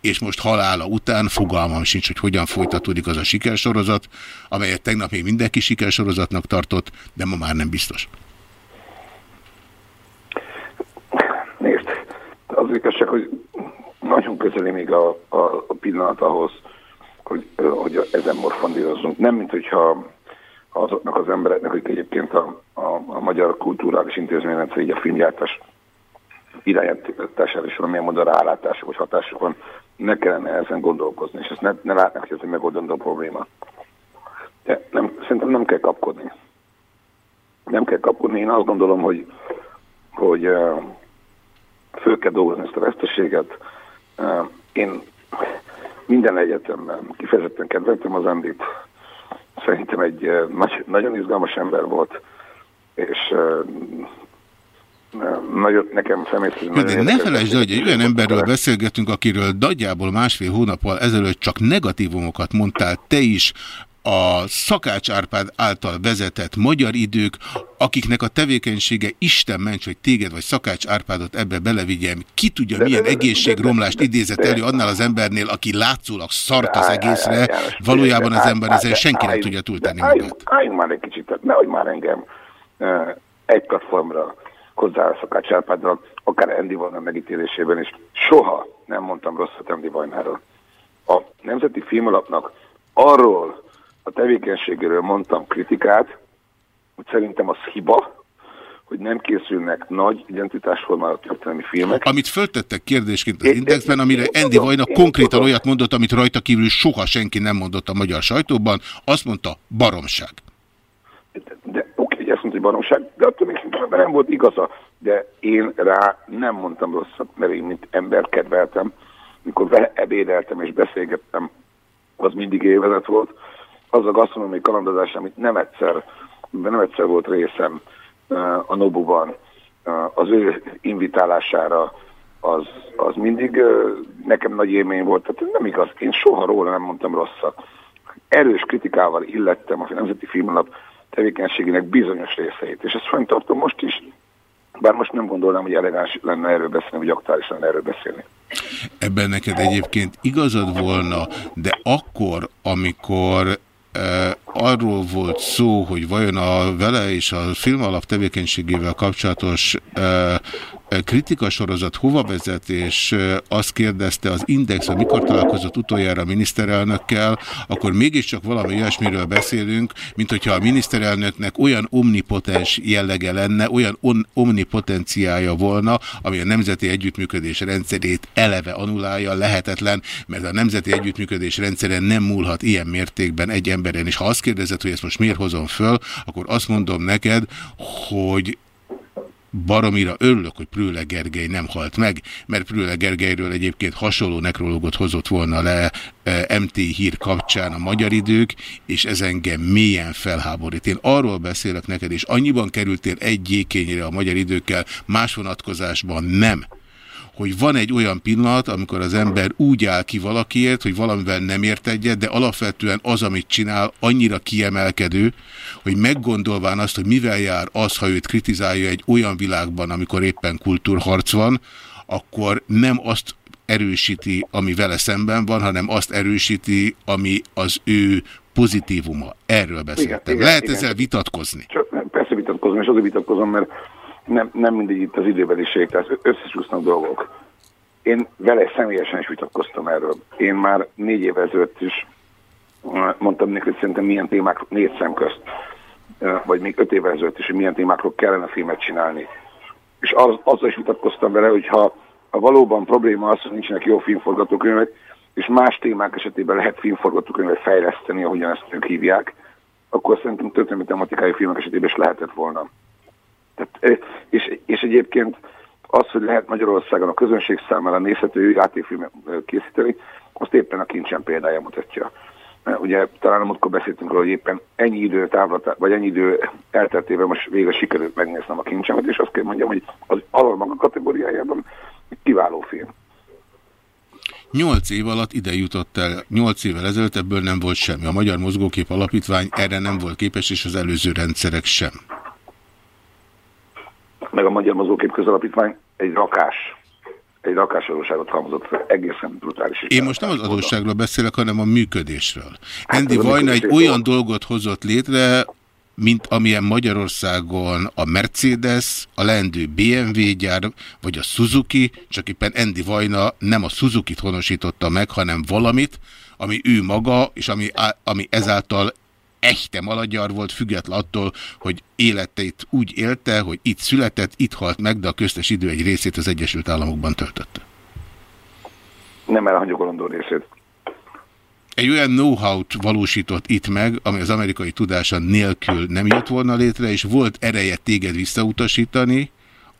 és most halála után fogalmam sincs, hogy hogyan folytatódik az a sikersorozat, amelyet tegnap még mindenki sikersorozatnak tartott, de ma már nem biztos. Nézd, az igazság, hogy nagyon közeli még a, a, a pillanat ahhoz, hogy, hogy ezen morfondírozzunk. Nem, mint hogyha azoknak az embereknek, akik egyébként a, a, a magyar kulturális intézményrendszer, így a filmgyártás irányítására is valamilyen módon rálátása vagy hatásuk van, ne kellene ezen gondolkozni, és ezt ne, ne látnak, hogy ez egy megoldandó probléma. De nem, szerintem nem kell kapkodni. Nem kell kapkodni. Én azt gondolom, hogy, hogy uh, föl kell dolgozni ezt a veszteséget. Én minden egyetemben kifejezetten kedveltem az Endit. Szerintem egy nagy, nagyon izgalmas ember volt, és nagyon, nekem személy szerint... De ne felejtsd, hogy egy olyan emberről beszélgetünk, akiről nagyjából másfél hónappal ezelőtt csak negatívumokat mondtál te is, a Szakács Árpád által vezetett magyar idők, akiknek a tevékenysége Isten ments, hogy téged vagy Szakács Árpádot ebbe belevigyem, ki tudja de, milyen egészségromlást idézett elő annál az embernél, aki látszólag szart az egészre, valójában az ember ezen senki nem tudja túltenni magát. Álljunk már egy kicsit, nehogy már engem egy platformra hozzá a Szakács Árpáddal, akár Endi Vajna megítélésében is. Soha nem mondtam rosszat Endi Vajnáról. A Nemzeti Filmalapnak arról a tevékenységéről mondtam kritikát, hogy szerintem az hiba, hogy nem készülnek nagy identitásformáló történelmi filmek. Amit föltettek kérdésként az Indexben, amire Endi Vajna konkrétan olyat mondott, amit rajta kívül soha senki nem mondott a magyar sajtóban, azt mondta baromság. De, de oké, hogy ezt mondta, hogy baromság, de attól még nem volt igaza. De én rá nem mondtam rosszat, mert én mint ember kedveltem, mikor vele ebédeltem és beszélgettem, az mindig évezet volt. Az a gasztronómiai kalandozás, amit nem egyszer, nem egyszer volt részem a Nobuban, az ő invitálására, az, az mindig nekem nagy élmény volt. Tehát nem igaz, én soha róla nem mondtam rosszat. Erős kritikával illettem a Nemzeti Filmnap tevékenységének bizonyos részeit. És ezt fenntartom most is, bár most nem gondolnám, hogy elegáns lenne erről beszélni, vagy aktuális lenne erről beszélni. Ebben neked egyébként igazad volna, de akkor, amikor e, arról volt szó, hogy vajon a vele és a film alap tevékenységével kapcsolatos kritikasorozat hova vezet, és azt kérdezte az Index, hogy mikor találkozott utoljára a miniszterelnökkel, akkor mégiscsak valami olyasmiről beszélünk, mint hogyha a miniszterelnöknek olyan omnipotens jellege lenne, olyan omnipotenciája volna, ami a nemzeti együttműködés rendszerét eleve anulálja, lehetetlen, mert a nemzeti együttműködés rendszeren nem múlhat ilyen mértékben egy emberen. És ha azt kérdezed, hogy ezt most miért hozom föl, akkor azt mondom neked, hogy baromira örülök, hogy Prüle Gergely nem halt meg, mert Prüle Gergelyről egyébként hasonló nekrológot hozott volna le e, MT hír kapcsán a magyar idők, és ez engem mélyen felháborít. Én arról beszélek neked, és annyiban kerültél egy gyékényre a magyar időkkel, más vonatkozásban nem hogy van egy olyan pillanat, amikor az ember úgy áll ki valakiért, hogy valamivel nem ért egyet, de alapvetően az, amit csinál, annyira kiemelkedő, hogy meggondolván azt, hogy mivel jár az, ha őt kritizálja egy olyan világban, amikor éppen kultúrharc van, akkor nem azt erősíti, ami vele szemben van, hanem azt erősíti, ami az ő pozitívuma. Erről beszéltem. Igen, igen, Lehet igen. ezzel vitatkozni? Csak, persze vitatkozom, és azért vitatkozom, mert nem, nem mindegy itt az időbeliség, tehát összesúsznak dolgok. Én vele személyesen is vitatkoztam erről. Én már négy éve ezelőtt is mondtam neki, hogy szerintem milyen témák négy szem közt, vagy még öt évvel ezelőtt is, hogy milyen témákról kellene filmet csinálni. És az, azzal is vitatkoztam vele, hogy ha, ha valóban probléma az, hogy nincsenek jó filmforgatókönyvek, és más témák esetében lehet filmforgatókönyvet fejleszteni, ahogyan ezt ők hívják, akkor szerintem történelmi tematikai filmek esetében is lehetett volna. Tehát, és, és egyébként az, hogy lehet Magyarországon a közönség számára nézhető játékfilmet készíteni, azt éppen a kincsen példája mutatja. Ugye talán amikor beszéltünk róla, hogy éppen ennyi idő távlat, vagy ennyi idő elteltével most végre sikerült megnéznem a kincsemet, és azt kell mondjam, hogy az alal kategóriájában kiváló film. Nyolc év alatt ide jutott el, nyolc évvel ezelőtt ebből nem volt semmi. A Magyar Mozgókép Alapítvány erre nem volt képes, és az előző rendszerek sem meg a Magyar Mozgókép Közalapítvány egy rakás egy rakásadóságot halmozott fel, egészen brutális. Én most nem az adósságról beszélek, hanem a működésről. Hát Andy Vajna egy olyan dolgot hozott létre, mint amilyen Magyarországon a Mercedes, a lendő BMW gyár, vagy a Suzuki, csak éppen Andy Vajna nem a Suzuki-t honosította meg, hanem valamit, ami ő maga, és ami, ami ezáltal echte malagyar volt, független attól, hogy életeit úgy élte, hogy itt született, itt halt meg, de a köztes idő egy részét az Egyesült Államokban töltötte. Nem elhanyagolondó részét. Egy olyan know-how-t valósított itt meg, ami az amerikai tudása nélkül nem jött volna létre, és volt ereje téged visszautasítani,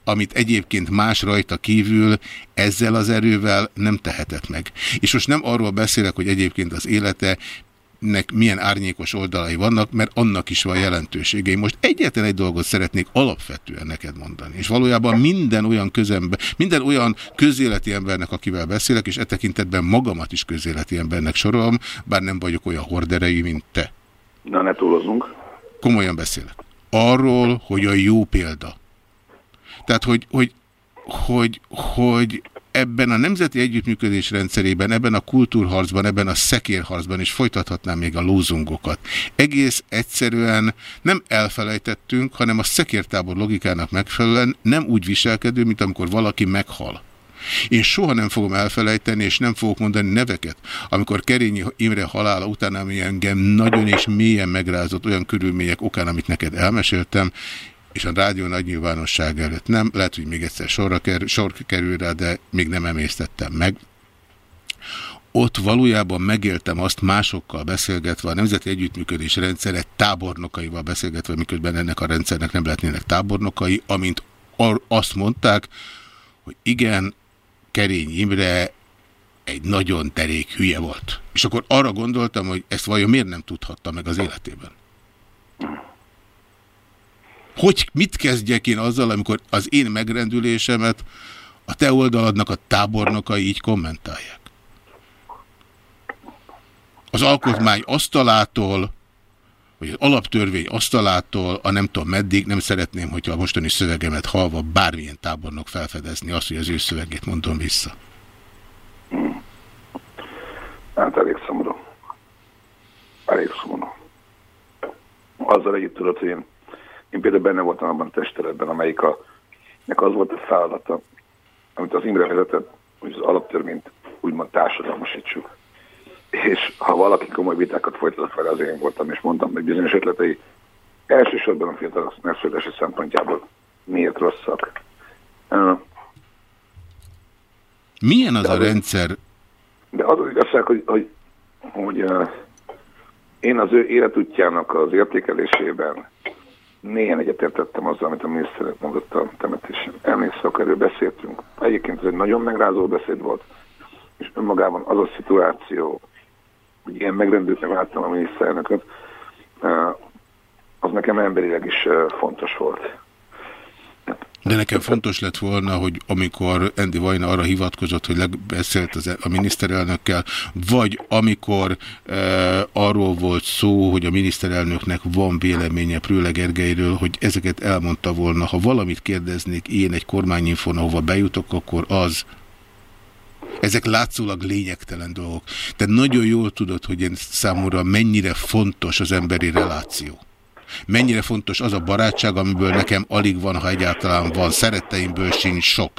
amit egyébként más rajta kívül ezzel az erővel nem tehetett meg. És most nem arról beszélek, hogy egyébként az élete nek milyen árnyékos oldalai vannak, mert annak is van jelentősége. Én most egyetlen egy dolgot szeretnék alapvetően neked mondani, és valójában minden olyan közembe, minden olyan közéleti embernek, akivel beszélek, és e tekintetben magamat is közéleti embernek sorolom, bár nem vagyok olyan horderei, mint te. Na, ne túlozunk. Komolyan beszélek. Arról, hogy a jó példa. Tehát, hogy, hogy, hogy, hogy ebben a nemzeti együttműködés rendszerében, ebben a kultúrharcban, ebben a szekérharcban is folytathatnám még a lózungokat. Egész egyszerűen nem elfelejtettünk, hanem a szekértábor logikának megfelelően nem úgy viselkedő, mint amikor valaki meghal. Én soha nem fogom elfelejteni, és nem fogok mondani neveket, amikor Kerényi Imre halála után, ami engem nagyon és mélyen megrázott olyan körülmények okán, amit neked elmeséltem, és a rádió nagy nyilvánosság előtt nem, lehet, hogy még egyszer sorra kerül, sor kerül rá, de még nem emésztettem meg. Ott valójában megéltem azt másokkal beszélgetve, a Nemzeti Együttműködés rendszere tábornokaival beszélgetve, miközben ennek a rendszernek nem lehetnének tábornokai, amint azt mondták, hogy igen, Kerény Imre egy nagyon terék hülye volt. És akkor arra gondoltam, hogy ezt vajon miért nem tudhatta meg az életében? Hogy mit kezdjek én azzal, amikor az én megrendülésemet a te oldaladnak a tábornokai így kommentálják? Az alkotmány asztalától hogy az alaptörvény asztalától, a nem tudom meddig, nem szeretném, hogyha a mostani szövegemet halva bármilyen tábornok felfedezni azt, hogy az ő szövegét mondom vissza. Hát elég szomorú. Elég szomorú. Azzal együtt tudod, hogy én, én például benne voltam abban a testületben, amelyik a, nek az volt a feladata, amit az Imre vezetett, hogy az alaptörvényt úgymond társadalmasítsuk. És ha valaki komoly vitákat folytatott vele, az én voltam, és mondtam, hogy bizonyos ötletei elsősorban a fiatal megszületési szempontjából miért rosszak. Milyen az De a az- rendszer, De az az igazság, hogy, hogy, hogy uh, én az ő életútjának az értékelésében mélyen egyetértettem azzal, amit a miniszter mondott a temetésen. Emlékszem, erről beszéltünk. Egyébként ez egy nagyon megrázó beszéd volt, és önmagában az a szituáció, hogy ilyen megrendültnek láttam a miniszterelnököt, uh, az nekem emberileg is uh, fontos volt. De nekem fontos lett volna, hogy amikor Endi Vajna arra hivatkozott, hogy legbeszélt az, a miniszterelnökkel, vagy amikor e, arról volt szó, hogy a miniszterelnöknek van véleménye Prőle Gergelyről, hogy ezeket elmondta volna. Ha valamit kérdeznék én egy kormányinfon, ahova bejutok, akkor az, ezek látszólag lényegtelen dolgok. Te nagyon jól tudod, hogy én számomra mennyire fontos az emberi reláció. Mennyire fontos az a barátság, amiből nekem alig van, ha egyáltalán van. Szeretteimből sincs sok.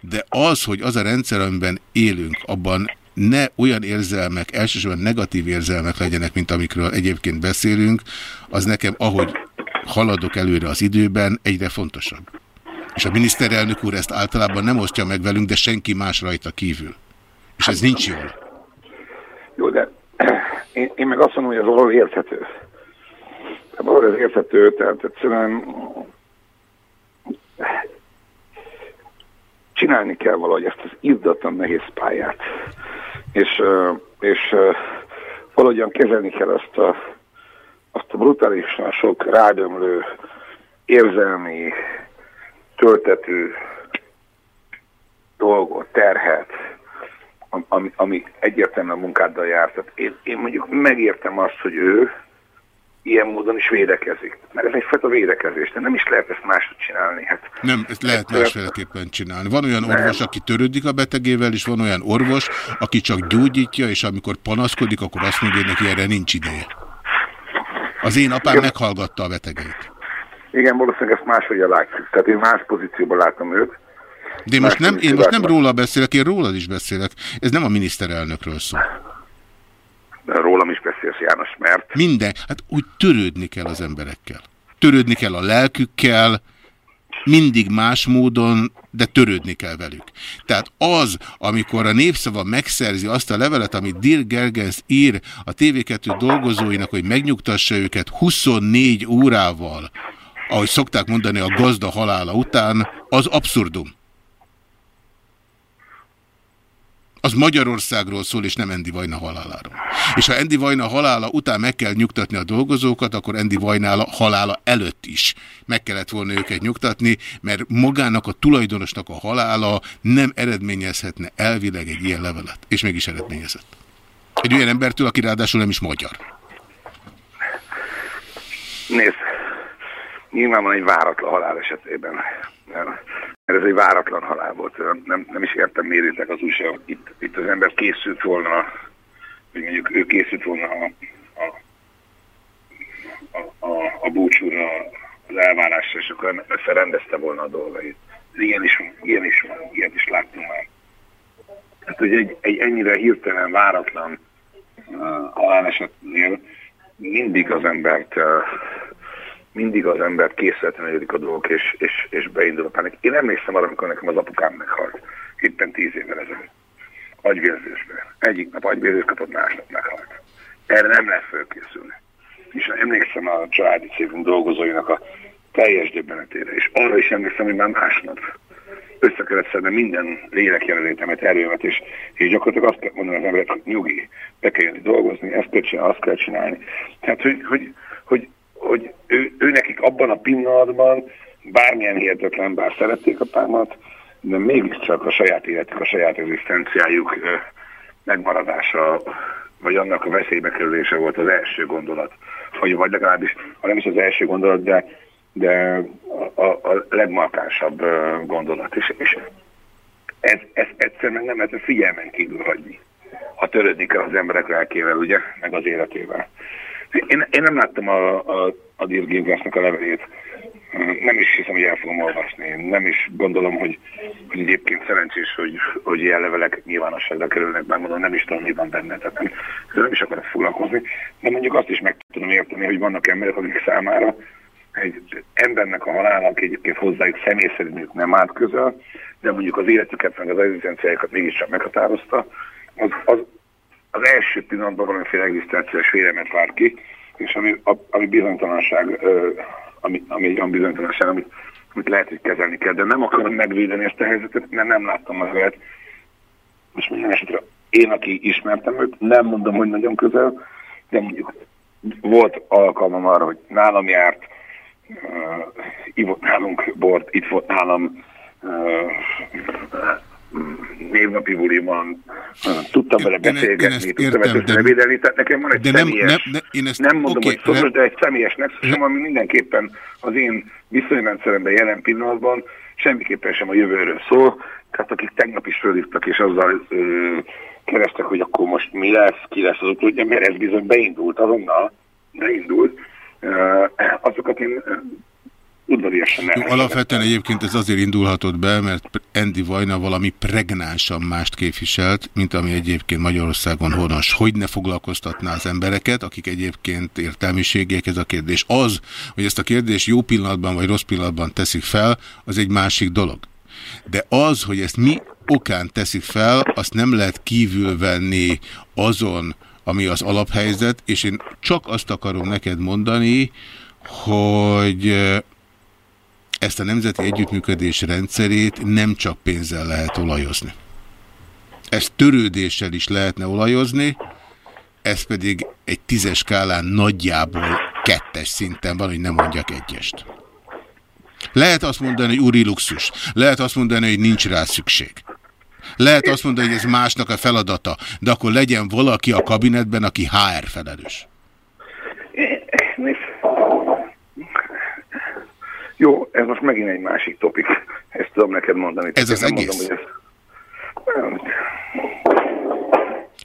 De az, hogy az a rendszer, amiben élünk, abban ne olyan érzelmek, elsősorban negatív érzelmek legyenek, mint amikről egyébként beszélünk, az nekem, ahogy haladok előre az időben, egyre fontosabb. És a miniszterelnök úr ezt általában nem osztja meg velünk, de senki más rajta kívül. És ez nincs jól. Jó, de én, én meg azt mondom, hogy ez valahol érthető. Valahol ez érthető, tehát egyszerűen csinálni kell valahogy ezt az irdatlan nehéz pályát. És, és valahogyan kezelni kell azt a, azt a brutálisan sok rádömlő, érzelmi, töltető dolgot, terhet, am- ami, ami egyértelműen munkáddal járt. Tehát én, én mondjuk megértem azt, hogy ő ilyen módon is védekezik. Mert ez egyfajta védekezés, de nem is lehet ezt máshogy csinálni. Hát Nem, ezt lehet másféleképpen csinálni. Van olyan orvos, aki törődik a betegével, és van olyan orvos, aki csak gyógyítja, és amikor panaszkodik, akkor azt mondja, hogy neki erre nincs ideje. Az én apám meghallgatta a betegeit. igen, valószínűleg ezt máshogy látjuk. Tehát én más pozícióban látom őt. De én most, nem, én most nem róla beszélek, én rólad is beszélek. Ez nem a miniszterelnökről szól. Rólam is beszélsz, János, mert Minden. Hát úgy törődni kell az emberekkel. Törődni kell a lelkükkel, mindig más módon, de törődni kell velük. Tehát az, amikor a népszava megszerzi azt a levelet, amit Dirk Gergens ír a TV2 dolgozóinak, hogy megnyugtassa őket 24 órával, ahogy szokták mondani a gazda halála után, az abszurdum. Az Magyarországról szól, és nem Endi Vajna haláláról. És ha Endi Vajna halála után meg kell nyugtatni a dolgozókat, akkor Endi Vajnála halála előtt is meg kellett volna őket nyugtatni, mert magának a tulajdonosnak a halála nem eredményezhetne elvileg egy ilyen levelet. És mégis eredményezett. Egy olyan embertől, aki ráadásul nem is magyar. nézd, nyilvánvalóan egy váratlan halál esetében. Mert ez egy váratlan halál volt. Nem, nem is értem, miért az újság. Itt, itt az ember készült volna, hogy mondjuk ő készült volna a, a, a, a, a búcsúra, az elvárásra, és akkor összerendezte volna a dolgait. Ilyen is, ilyen is van, ilyet is láttunk már. Hát, hogy egy, egy ennyire hirtelen, váratlan uh, halálesetnél mindig az embert uh, mindig az ember készületlenül a dolgok, és, és, és beindul a pánik. Én emlékszem arra, amikor nekem az apukám meghalt, éppen tíz évvel ezelőtt. Agyvérzésben. Egyik nap agyvérzés kapott, másnap meghalt. Erre nem lehet fölkészülni. És emlékszem a családi cégünk dolgozóinak a teljes döbbenetére, és arra is emlékszem, hogy már másnap össze kellett szedni minden lélekjelenlétemet, erőmet, és, és gyakorlatilag azt kell mondani az emberek, hogy nyugi, be kell jönni dolgozni, ezt kell csinálni, azt kell csinálni. Tehát, hogy, hogy, hogy, hogy ő, ő nekik abban a pillanatban bármilyen hihetetlen, bár szerették apámat, de mégiscsak a saját életük, a saját egzisztenciájuk megmaradása vagy annak a veszélybe kerülése volt az első gondolat. Vagy, vagy legalábbis, ha nem is az első gondolat, de, de a, a, a legmarkánsabb gondolat. És, és ez, ez egyszer meg nem lehet figyelmen kívül hagyni. Ha törődni kell az emberek lelkével, ugye, meg az életével. Én, én nem láttam a, a, a Dirgévgásznak a levelét. Nem is hiszem, hogy el fogom olvasni. Nem is gondolom, hogy, hogy egyébként szerencsés, hogy, hogy ilyen levelek nyilvánosságra kerülnek, bár mondom, nem is tudom, mi van benne, tehát nem, nem is akarok foglalkozni. De mondjuk azt is meg tudom érteni, hogy vannak emberek, akik számára egy embernek a halála, aki egyébként hozzájuk személy szerint nem állt közel, de mondjuk az életüket, meg az egzisztenciájukat mégiscsak meghatározta, az, az, az első pillanatban valamiféle egzisztenciális félelmet vár ki, és ami, a, ami bizonytalanság, ö, ami, ami egy olyan bizonytalanság, amit, amit lehet, hogy kezelni kell, de nem akarom megvédeni ezt a helyzetet, mert nem láttam az lehet. Most minden esetre én, aki ismertem őt, nem mondom, hogy nagyon közel, de mondjuk volt alkalmam arra, hogy nálam járt, uh, ivott nálunk bort, itt volt nálam uh, névnapi buliban, tudtam vele Én- én beszélgetni, ezt tudtam értem, ezt de- védelni, tehát nekem van egy de nem- személyes, nem- ne- én ezt- nem mondom, oké, hogy szoros, nem- de egy személyes nexusom, ami mindenképpen az én viszonyrendszeremben jelen pillanatban semmiképpen sem a jövőről szól, tehát akik tegnap is fölhívtak és azzal ö, kerestek, hogy akkor most mi lesz, ki lesz az utódja, mert ez bizony beindult azonnal, beindult, azokat én udvariasan nem. Jó, alapvetően egyébként ez azért indulhatott be, mert Andy Vajna valami pregnánsan mást képviselt, mint ami egyébként Magyarországon honos. Hogy ne foglalkoztatná az embereket, akik egyébként értelmiségiek ez a kérdés. Az, hogy ezt a kérdést jó pillanatban vagy rossz pillanatban teszik fel, az egy másik dolog. De az, hogy ezt mi okán teszik fel, azt nem lehet kívülvenni azon, ami az alaphelyzet, és én csak azt akarom neked mondani, hogy ezt a nemzeti együttműködés rendszerét nem csak pénzzel lehet olajozni. Ezt törődéssel is lehetne olajozni, ez pedig egy tízes skálán nagyjából kettes szinten van, hogy nem mondjak egyest. Lehet azt mondani, hogy úri luxus. Lehet azt mondani, hogy nincs rá szükség. Lehet azt mondani, hogy ez másnak a feladata, de akkor legyen valaki a kabinetben, aki HR felelős. Jó, ez most megint egy másik topik. Ezt tudom neked mondani. Ez az nem egész? Mondom, hogy ez...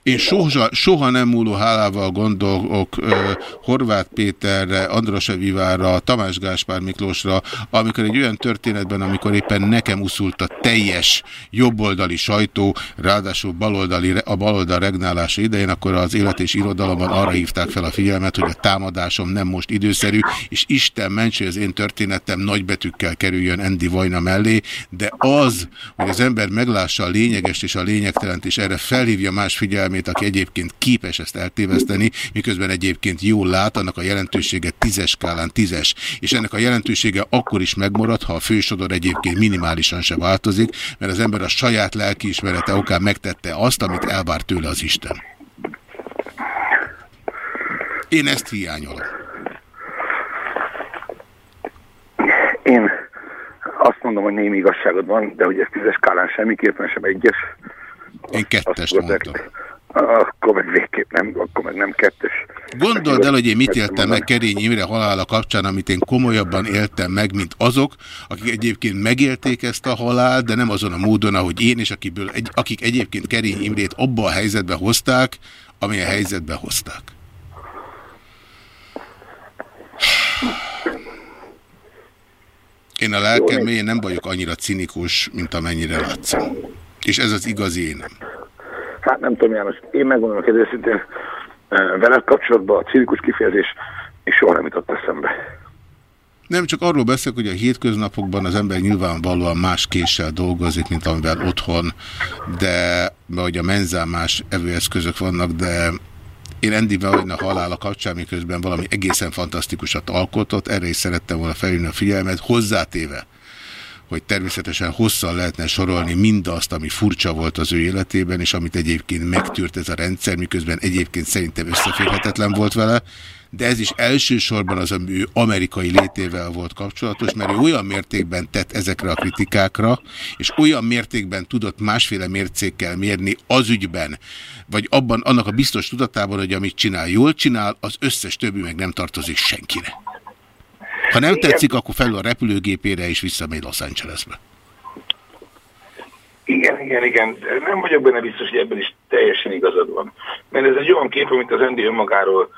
Én soha, soha nem múló hálával gondolok ö, Horváth Péterre, Andras Evivára, Tamás Gáspár Miklósra, amikor egy olyan történetben, amikor éppen nekem uszult a teljes jobboldali sajtó, ráadásul baloldali, a baloldal regnálása idején, akkor az élet és irodalomban arra hívták fel a figyelmet, hogy a támadásom nem most időszerű, és Isten ments, hogy az én történetem nagybetűkkel kerüljön Andy Vajna mellé, de az, hogy az ember meglássa a lényeges és a lényegtelent, és erre felhívja más figyelmét, aki egyébként képes ezt eltéveszteni, miközben egyébként jól lát, annak a jelentősége tízes skálán tízes, és ennek a jelentősége akkor is megmarad, ha a fősodor egyébként minimálisan se változik, mert az ember a saját lelkiismerete okán megtette azt, amit elvár tőle az Isten. Én ezt hiányolom. Én azt mondom, hogy némi igazságod van, de hogy ez tízes skálán semmiképpen sem egyes. Én kettest mondtam. Akkor meg végképp nem, akkor meg nem kettes. Gondold el, hogy én mit éltem meg Kerény Imre halála kapcsán, amit én komolyabban éltem meg, mint azok, akik egyébként megélték ezt a halált, de nem azon a módon, ahogy én, és akiből, egy, akik egyébként Kerény Imrét abba a helyzetbe hozták, amilyen helyzetbe hozták. Én a lelkem mélyén nem vagyok annyira cinikus, mint amennyire látszom. És ez az igazi énem. Hát nem tudom, János, én megmondom neked őszintén, eh, veled kapcsolatban a cinikus kifejezés és soha nem jutott eszembe. Nem csak arról beszélek, hogy a hétköznapokban az ember nyilvánvalóan más késsel dolgozik, mint amivel otthon, de vagy a menzán más evőeszközök vannak, de én Andy Vajna halála kapcsán, miközben valami egészen fantasztikusat alkotott, erre is szerettem volna felhívni a figyelmet, hozzátéve, hogy természetesen hosszan lehetne sorolni mindazt, ami furcsa volt az ő életében, és amit egyébként megtűrt ez a rendszer, miközben egyébként szerintem összeférhetetlen volt vele, de ez is elsősorban az, ami ő amerikai létével volt kapcsolatos, mert ő olyan mértékben tett ezekre a kritikákra, és olyan mértékben tudott másféle mércékkel mérni az ügyben, vagy abban annak a biztos tudatában, hogy amit csinál, jól csinál, az összes többi meg nem tartozik senkire. Ha nem tetszik, akkor felül a repülőgépére és visszamegy Los Angelesbe. Igen, igen, igen. Nem vagyok benne biztos, hogy ebben is teljesen igazad van. Mert ez egy olyan kép, amit az Andy önmagáról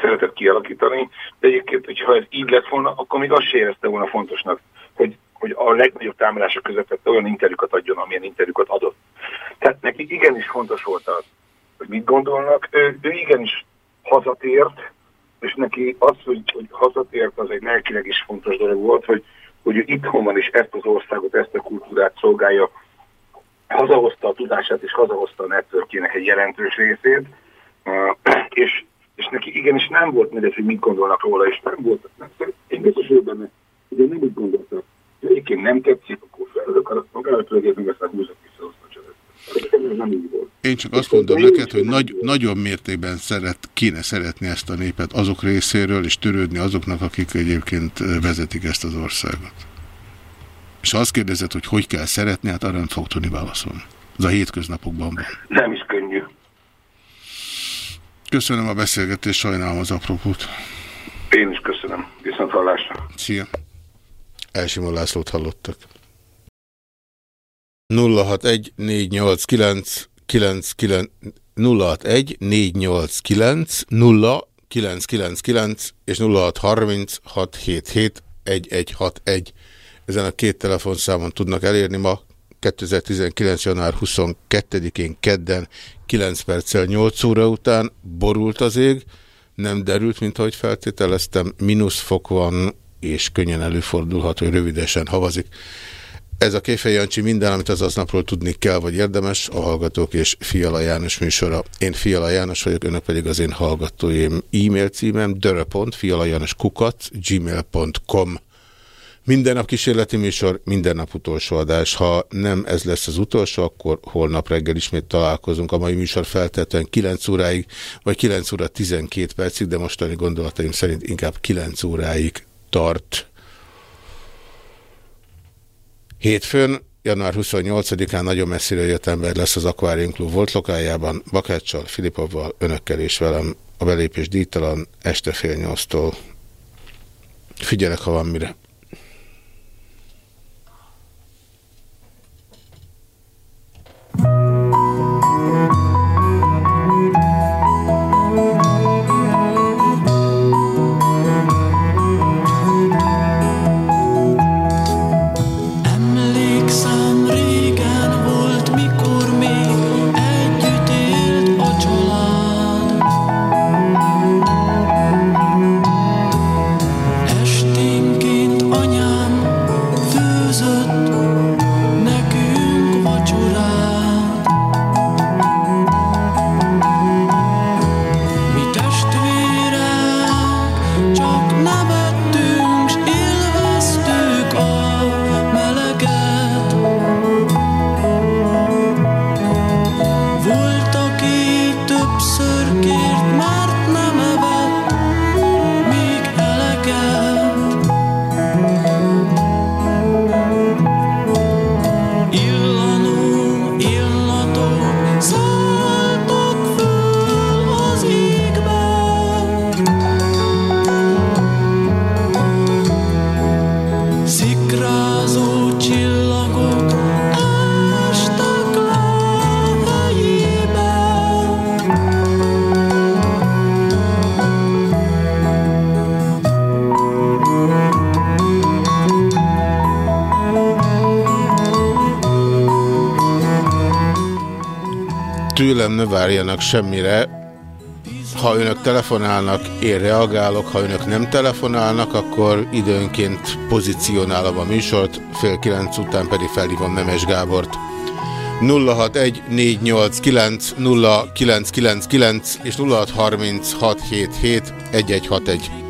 szeretett kialakítani, de egyébként, hogyha ez így lett volna, akkor még azt se érezte volna fontosnak, hogy, hogy a legnagyobb támadások közepette olyan interjúkat adjon, amilyen interjúkat adott. Tehát nekik igenis fontos volt az, hogy mit gondolnak. Ő, ő igenis hazatért, és neki az, hogy, hogy hazatért, az egy lelkileg is fontos dolog volt, hogy, hogy ő itthon van, és ezt az országot, ezt a kultúrát szolgálja, hazahozta a tudását, és hazahozta a networkjének egy jelentős részét, és, és neki igenis nem volt mindegy, hogy mit gondolnak róla, és nem volt, nem, én biztos vagyok benne, hogy ő nem úgy gondolta, hogy egyébként nem tetszik, akkor feladok, a magára meg aztán húzok vissza a. Ez nem így volt. Én csak azt mondom neked, hogy nagy, nagyon mértékben szeret, kéne szeretni ezt a népet azok részéről, és törődni azoknak, akik egyébként vezetik ezt az országot. És ha azt kérdezed, hogy hogy kell szeretni, hát arra nem fog tudni válaszolni. Ez a hétköznapokban van. Nem is könnyű. Köszönöm a beszélgetést, sajnálom az apropót. Én is köszönöm. Viszont hallásra. Szia. Elsimon Lászlót hallottak. 061 489 99 061 489 0999 és 0630 677 1161. Ezen a két telefonszámon tudnak elérni ma 2019. január 22-én kedden 9 perccel 8 óra után borult az ég, nem derült, mint ahogy feltételeztem, mínuszfok van, és könnyen előfordulhat, hogy rövidesen havazik. Ez a Kéfej Jancsi minden, amit az aznapról tudni kell, vagy érdemes, a Hallgatók és Fiala János műsora. Én Fiala János vagyok, önök pedig az én hallgatóim e-mail címem dörö.fialajanoskukat Minden nap kísérleti műsor, minden nap utolsó adás. Ha nem ez lesz az utolsó, akkor holnap reggel ismét találkozunk. A mai műsor feltétlenül 9 óráig, vagy 9 óra 12 percig, de mostani gondolataim szerint inkább 9 óráig tart. Hétfőn, január 28-án nagyon messziről jött ember lesz az Aquarium Club volt lokájában, Bakáccsal, Filipovval, önökkel és velem a belépés díjtalan este fél nyolctól. Figyelek, ha van mire. Emlékszem, várjanak semmire. Ha önök telefonálnak, én reagálok, ha önök nem telefonálnak, akkor időnként pozícionálom a műsort, fél kilenc után pedig felhívom Nemes Gábort. 061 489 0999 és 063677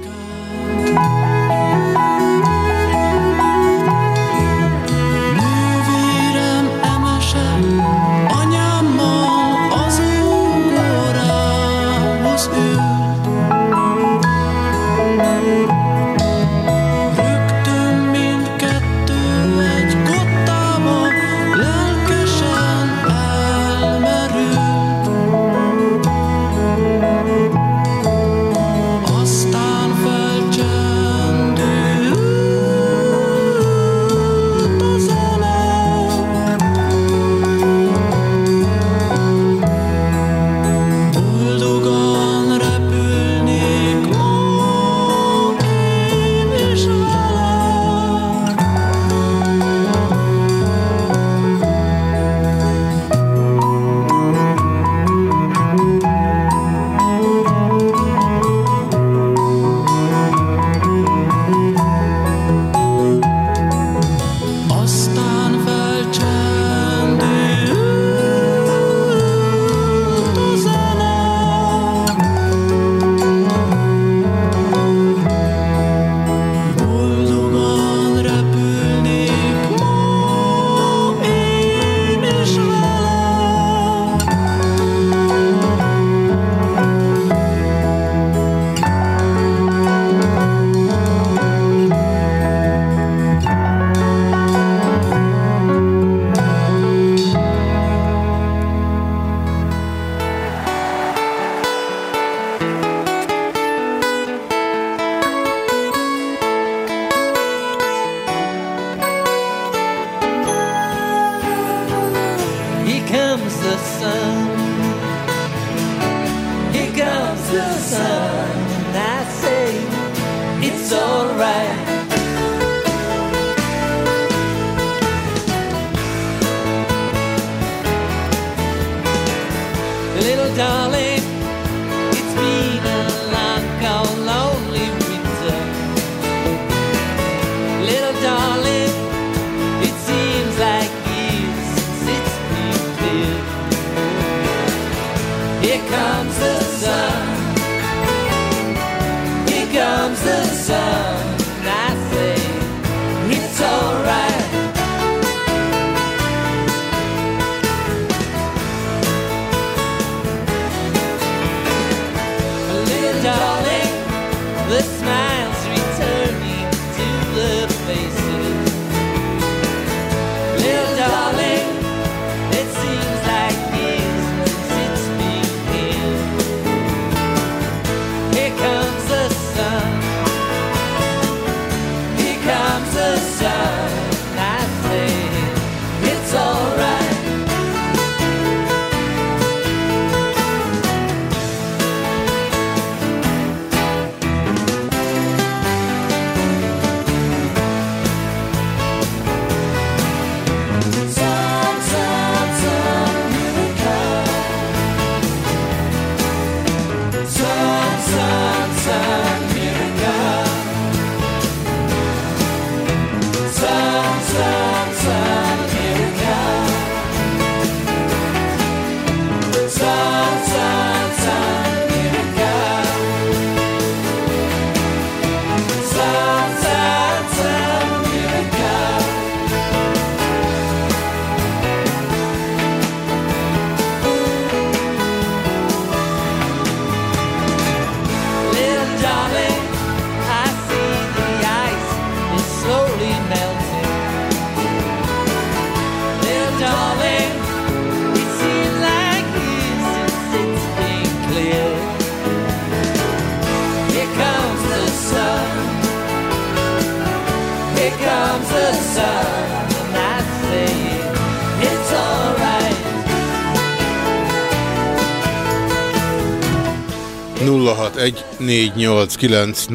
061489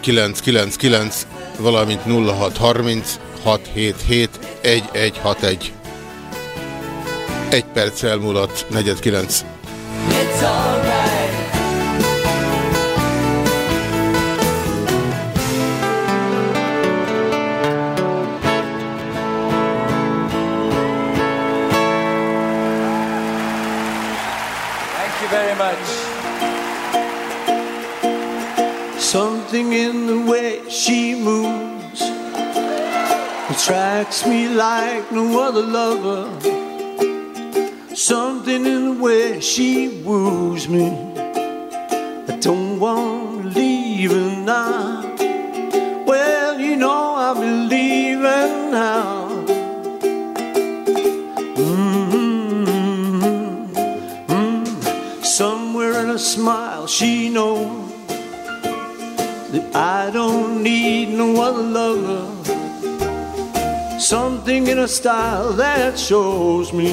0999, valamint 0630 677 1161. Egy perc elmúlott, 49. no other lover. style that shows me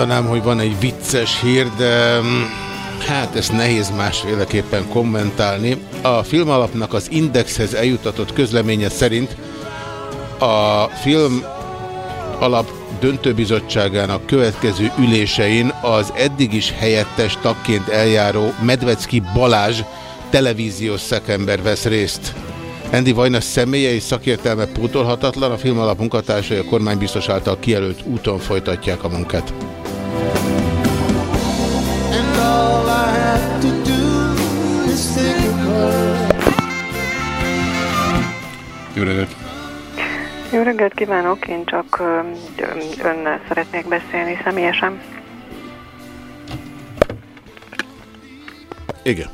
mondanám, hogy van egy vicces hír, de mm, hát ezt nehéz másféleképpen kommentálni. A filmalapnak az Indexhez eljutatott közleménye szerint a film alap döntőbizottságának következő ülésein az eddig is helyettes tagként eljáró Medvecki Balázs televíziós szakember vesz részt. Andy Vajna személye és szakértelme pótolhatatlan, a film alap munkatársai a kormánybiztos által kijelölt úton folytatják a munkát. Jó reggelt! Jó reggelt kívánok, én csak önnel szeretnék beszélni személyesen. Igen.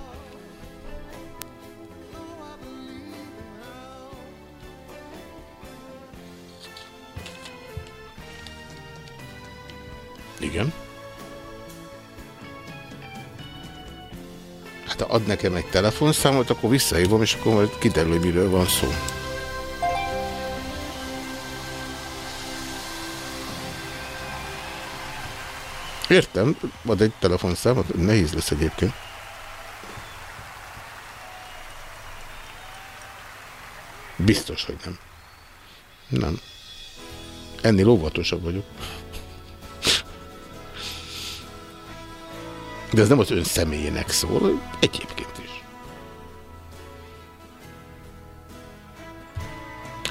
Igen. Hát ha ad nekem egy telefonszámot, akkor visszahívom, és akkor majd kiderül, hogy miről van szó. Értem, ad egy telefonszámot, nehéz lesz egyébként. Biztos, hogy nem. Nem. Ennél óvatosabb vagyok. De ez nem az ön személyének szól, egyébként is.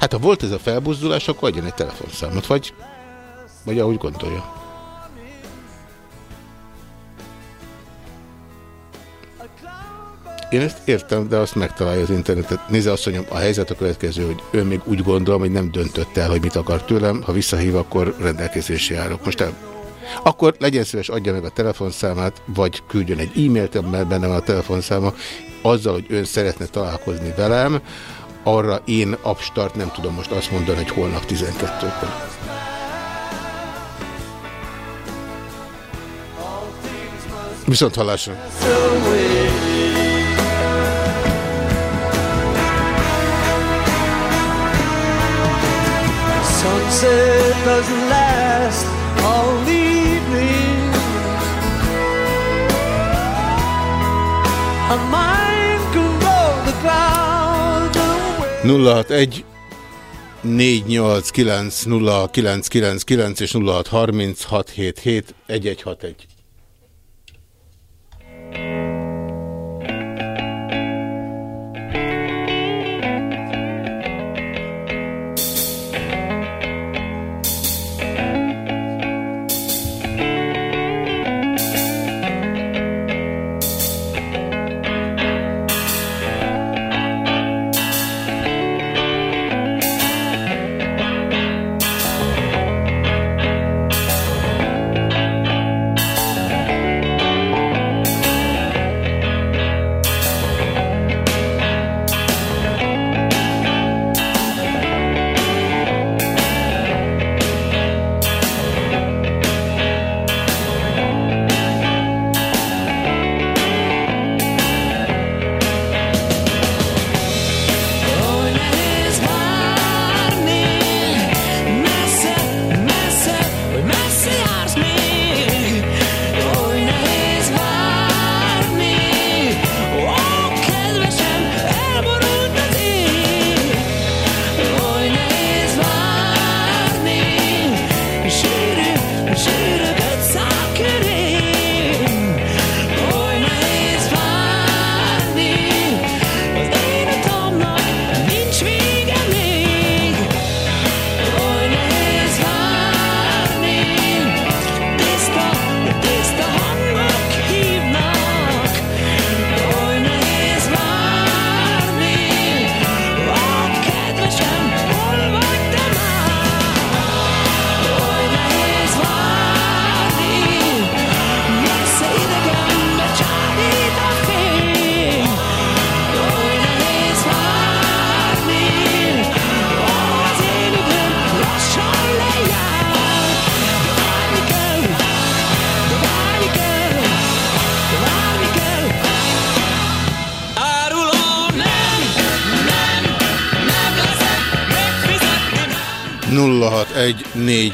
Hát ha volt ez a felbuzdulás, akkor adjon egy telefonszámot, vagy, vagy ahogy gondolja. Én ezt értem, de azt megtalálja az internetet. Nézze mondjam, a helyzet a következő, hogy ő még úgy gondolom, hogy nem döntött el, hogy mit akar tőlem. Ha visszahív, akkor rendelkezésre járok. Most el, akkor legyen szíves, adja meg a telefonszámát, vagy küldjön egy e-mailt, amiben benne van a telefonszáma, azzal, hogy ön szeretne találkozni velem, arra én abstart nem tudom most azt mondani, hogy holnap 12-kor. Viszont hallásra. Sunset doesn't last all evening. A mind can roll the clouds away. 061 489 0999 és 063677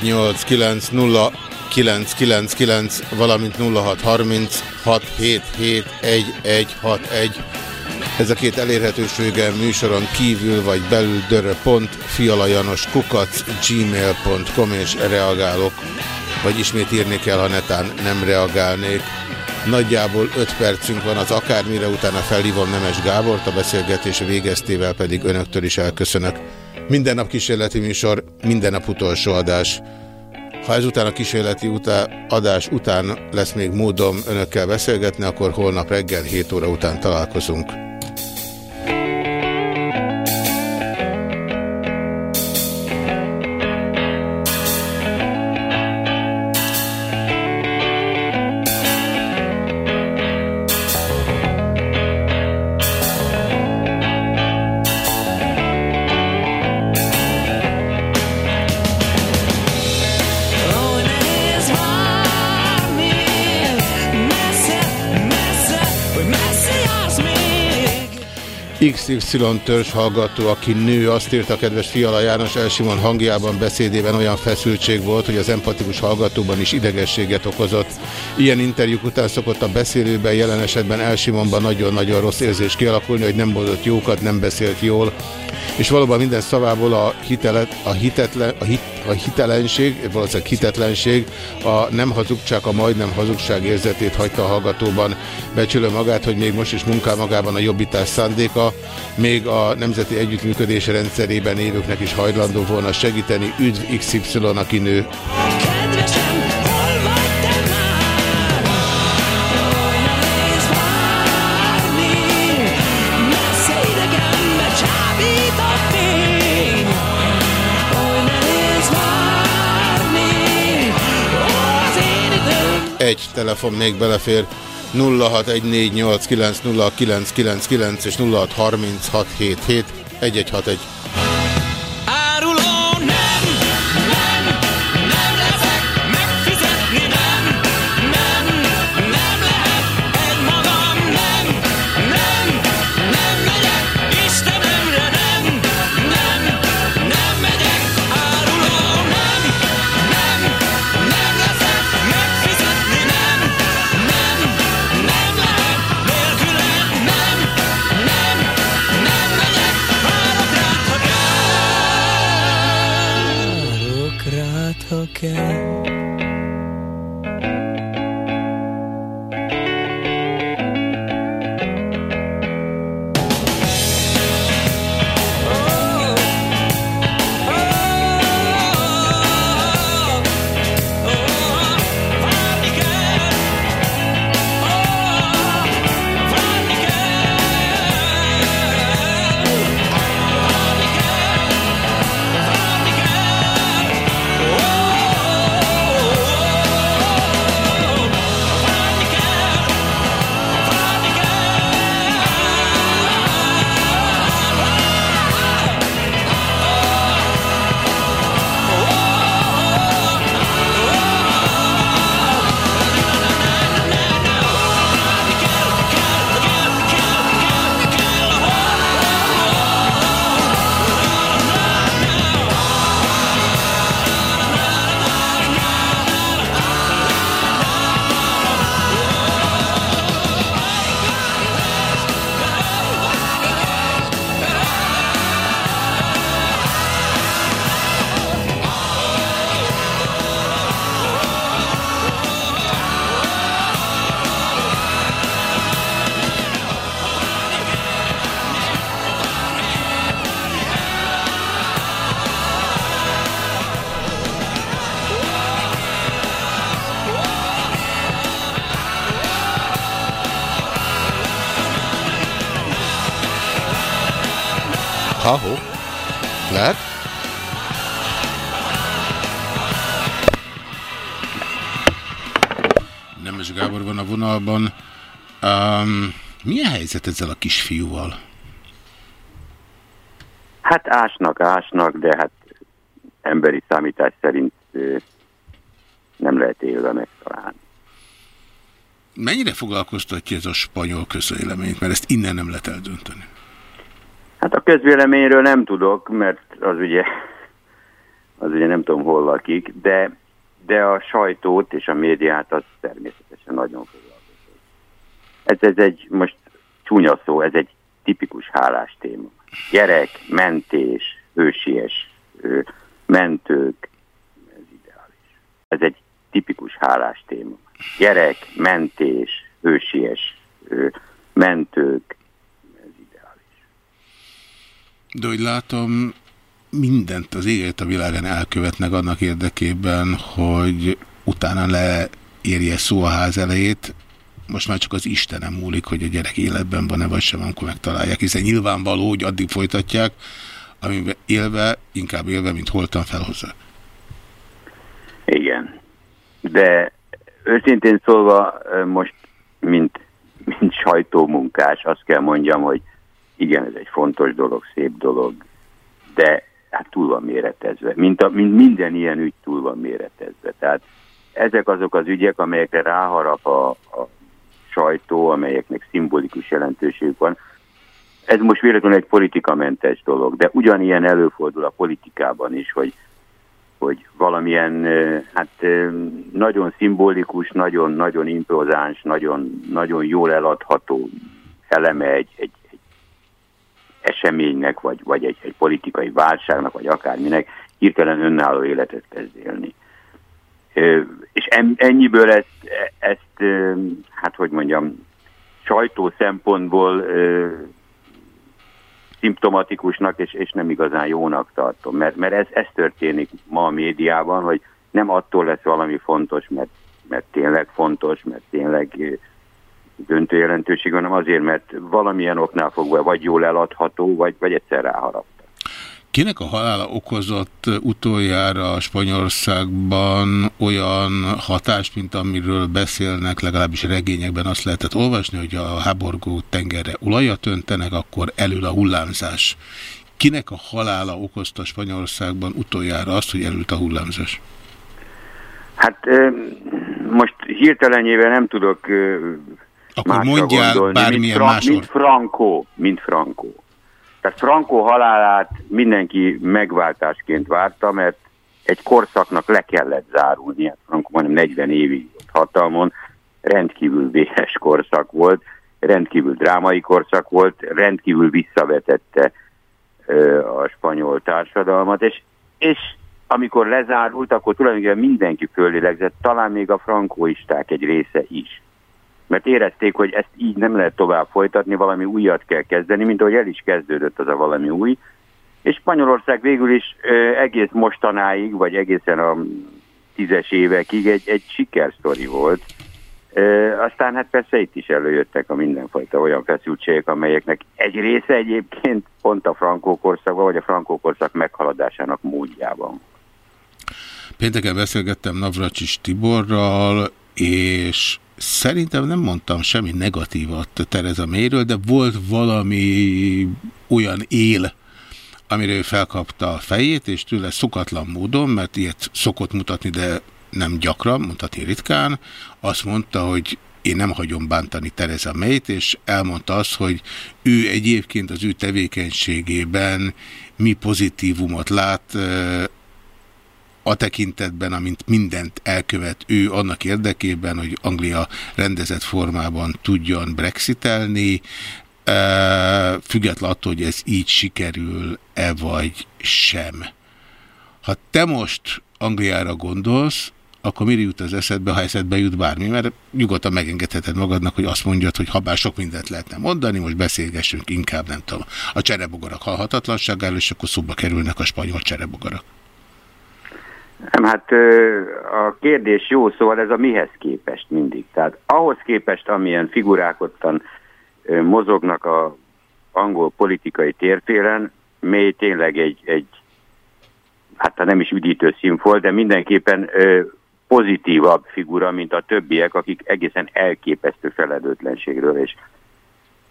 0614890999, valamint 0636771161. Ez a két elérhetősége műsoron kívül vagy belül dörö.fialajanos kukac gmail.com és reagálok, vagy ismét írni kell, ha netán nem reagálnék. Nagyjából 5 percünk van az akármire, utána felhívom Nemes Gábort, a beszélgetés végeztével pedig önöktől is elköszönök. Minden nap kísérleti műsor, minden nap utolsó adás. Ha ezután a kísérleti utá adás után lesz még módom önökkel beszélgetni, akkor holnap reggel 7 óra után találkozunk. XY törzs hallgató, aki nő, azt írta kedves Fiala János Elsimon hangjában, beszédében olyan feszültség volt, hogy az empatikus hallgatóban is idegességet okozott. Ilyen interjúk után szokott a beszélőben, jelen esetben Elsimonban nagyon-nagyon rossz érzés kialakulni, hogy nem mondott jókat, nem beszélt jól, és valóban minden szavából a, hitelet, a, hitetlen, a, hit, a hitelenség, valószínűleg hitetlenség, a nem hazugság, a majdnem hazugság érzetét hagyta a hallgatóban. Becsülő magát, hogy még most is munkál magában a jobbítás szándéka, még a Nemzeti Együttműködés rendszerében élőknek is hajlandó volna segíteni. Üdv XY, aki nő. Egy telefon még belefér. 0614890999 és 0636771161. vonalban. Um, milyen helyzet ezzel a kisfiúval? Hát ásnak, ásnak, de hát emberi számítás szerint nem lehet élve megtalálni. Mennyire foglalkoztatja ez a spanyol közvéleményt? Mert ezt innen nem lehet eldönteni. Hát a közvéleményről nem tudok, mert az ugye, az ugye nem tudom hol lakik, de, de a sajtót és a médiát az természetesen nagyon foglalkoztat. Ez, ez egy, most csúnya szó, ez egy tipikus hálás téma. Gyerek, mentés, hősies, mentők, ez ideális. Ez egy tipikus hálás téma. Gyerek, mentés, hősies, mentők, De hogy látom, mindent az éget a világán elkövetnek annak érdekében, hogy utána leérje szó a ház elejét. Most már csak az Istenem múlik, hogy a gyerek életben van-e vagy sem, amikor megtalálják, hiszen nyilvánvaló, hogy addig folytatják, amiben élve, inkább élve, mint holtan felhozzák. Igen. De őszintén szólva most, mint, mint sajtómunkás, azt kell mondjam, hogy igen, ez egy fontos dolog, szép dolog, de hát túl van méretezve. Mint, a, mint minden ilyen ügy túl van méretezve. Tehát ezek azok az ügyek, amelyekre ráharap a, a sajtó, amelyeknek szimbolikus jelentőség van, ez most véletlenül egy politikamentes dolog, de ugyanilyen előfordul a politikában is, hogy, hogy valamilyen hát nagyon szimbolikus, nagyon-nagyon impozáns, nagyon, nagyon jól eladható eleme egy, egy, egy eseménynek, vagy, vagy egy, egy politikai válságnak, vagy akárminek hirtelen önálló életet kezd élni. És ennyiből ezt, ezt hát hogy mondjam, sajtó szempontból szimptomatikusnak és, és nem igazán jónak tartom, mert, mert ez, ez történik ma a médiában, hogy nem attól lesz valami fontos, mert, mert tényleg fontos, mert tényleg döntő jelentőség, hanem azért, mert valamilyen oknál fogva vagy jól eladható, vagy, vagy egyszer ráharap. Kinek a halála okozott utoljára Spanyolországban olyan hatást, mint amiről beszélnek, legalábbis regényekben azt lehetett olvasni, hogy a háborgó tengerre olajat öntenek, akkor elül a hullámzás. Kinek a halála okozta Spanyolországban utoljára azt, hogy elült a hullámzás? Hát most hirtelenjével nem tudok akkor mondjál gondolni, bármilyen mint, másról. Mint Franco, mint Franco. Tehát Franco halálát mindenki megváltásként várta, mert egy korszaknak le kellett zárulni. Hát Franco majdnem 40 évig hatalmon, rendkívül véhes korszak volt, rendkívül drámai korszak volt, rendkívül visszavetette a spanyol társadalmat, és, és amikor lezárult, akkor tulajdonképpen mindenki fölélegzett, talán még a frankóisták egy része is mert érezték, hogy ezt így nem lehet tovább folytatni, valami újat kell kezdeni, mint ahogy el is kezdődött az a valami új. És Spanyolország végül is ö, egész mostanáig, vagy egészen a tízes évekig egy, egy sikersztori volt. Ö, aztán hát persze itt is előjöttek a mindenfajta olyan feszültségek, amelyeknek egy része egyébként pont a frankó korszakban, vagy a frankó korszak meghaladásának módjában. Pénteken beszélgettem Navracsis Tiborral, és Szerintem nem mondtam semmi negatívat Tereza Mayről, de volt valami olyan él, amire ő felkapta a fejét, és tőle szokatlan módon, mert ilyet szokott mutatni, de nem gyakran, mutatni ritkán, azt mondta, hogy én nem hagyom bántani Tereza Mayt, és elmondta azt, hogy ő egyébként az ő tevékenységében mi pozitívumot lát a tekintetben, amint mindent elkövet ő annak érdekében, hogy Anglia rendezett formában tudjon brexitelni, független attól, hogy ez így sikerül-e vagy sem. Ha te most Angliára gondolsz, akkor mi jut az eszedbe, ha eszedbe jut bármi? Mert nyugodtan megengedheted magadnak, hogy azt mondjad, hogy ha bár sok mindent lehetne mondani, most beszélgessünk inkább, nem tudom, a cserebogarak halhatatlanságáról, és akkor szóba kerülnek a spanyol cserebogarak. Nem, hát a kérdés jó, szóval ez a mihez képest mindig. Tehát ahhoz képest, amilyen figurák ottan mozognak a angol politikai tértéren, mély tényleg egy, egy hát nem is üdítő színfol, de mindenképpen pozitívabb figura, mint a többiek, akik egészen elképesztő feledőtlenségről és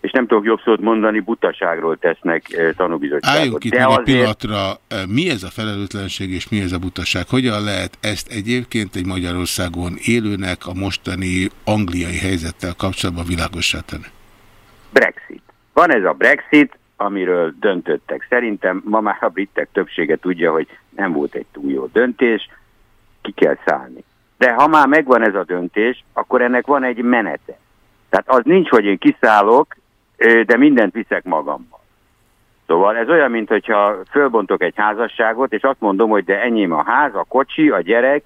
és nem tudok jobb szót mondani, butaságról tesznek tanúbizottságot. Álljunk itt De azért... egy pillanatra, mi ez a felelőtlenség és mi ez a butaság? Hogyan lehet ezt egyébként egy Magyarországon élőnek a mostani angliai helyzettel kapcsolatban világossá tenni? Brexit. Van ez a Brexit, amiről döntöttek. Szerintem ma már a britek többsége tudja, hogy nem volt egy túl jó döntés, ki kell szállni. De ha már megvan ez a döntés, akkor ennek van egy menete. Tehát az nincs, hogy én kiszállok, de mindent viszek magammal. Szóval ez olyan, mint hogyha fölbontok egy házasságot, és azt mondom, hogy de enyém a ház, a kocsi, a gyerek,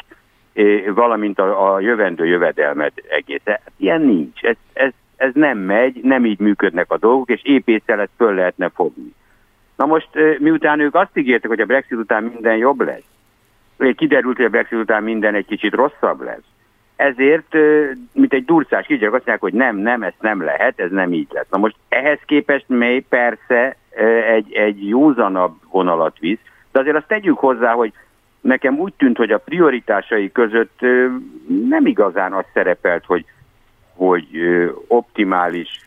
valamint a, a jövendő jövedelmet egész. Hát ilyen nincs. Ez, ez, ez nem megy, nem így működnek a dolgok, és épésszel ezt föl lehetne fogni. Na most, miután ők azt ígértek, hogy a Brexit után minden jobb lesz, kiderült, hogy a Brexit után minden egy kicsit rosszabb lesz, ezért, mint egy durcás kígyók azt mondják, hogy nem, nem, ezt nem lehet, ez nem így lesz. Na most ehhez képest mély persze egy, egy józanabb vonalat visz, de azért azt tegyük hozzá, hogy nekem úgy tűnt, hogy a prioritásai között nem igazán az szerepelt, hogy, hogy optimális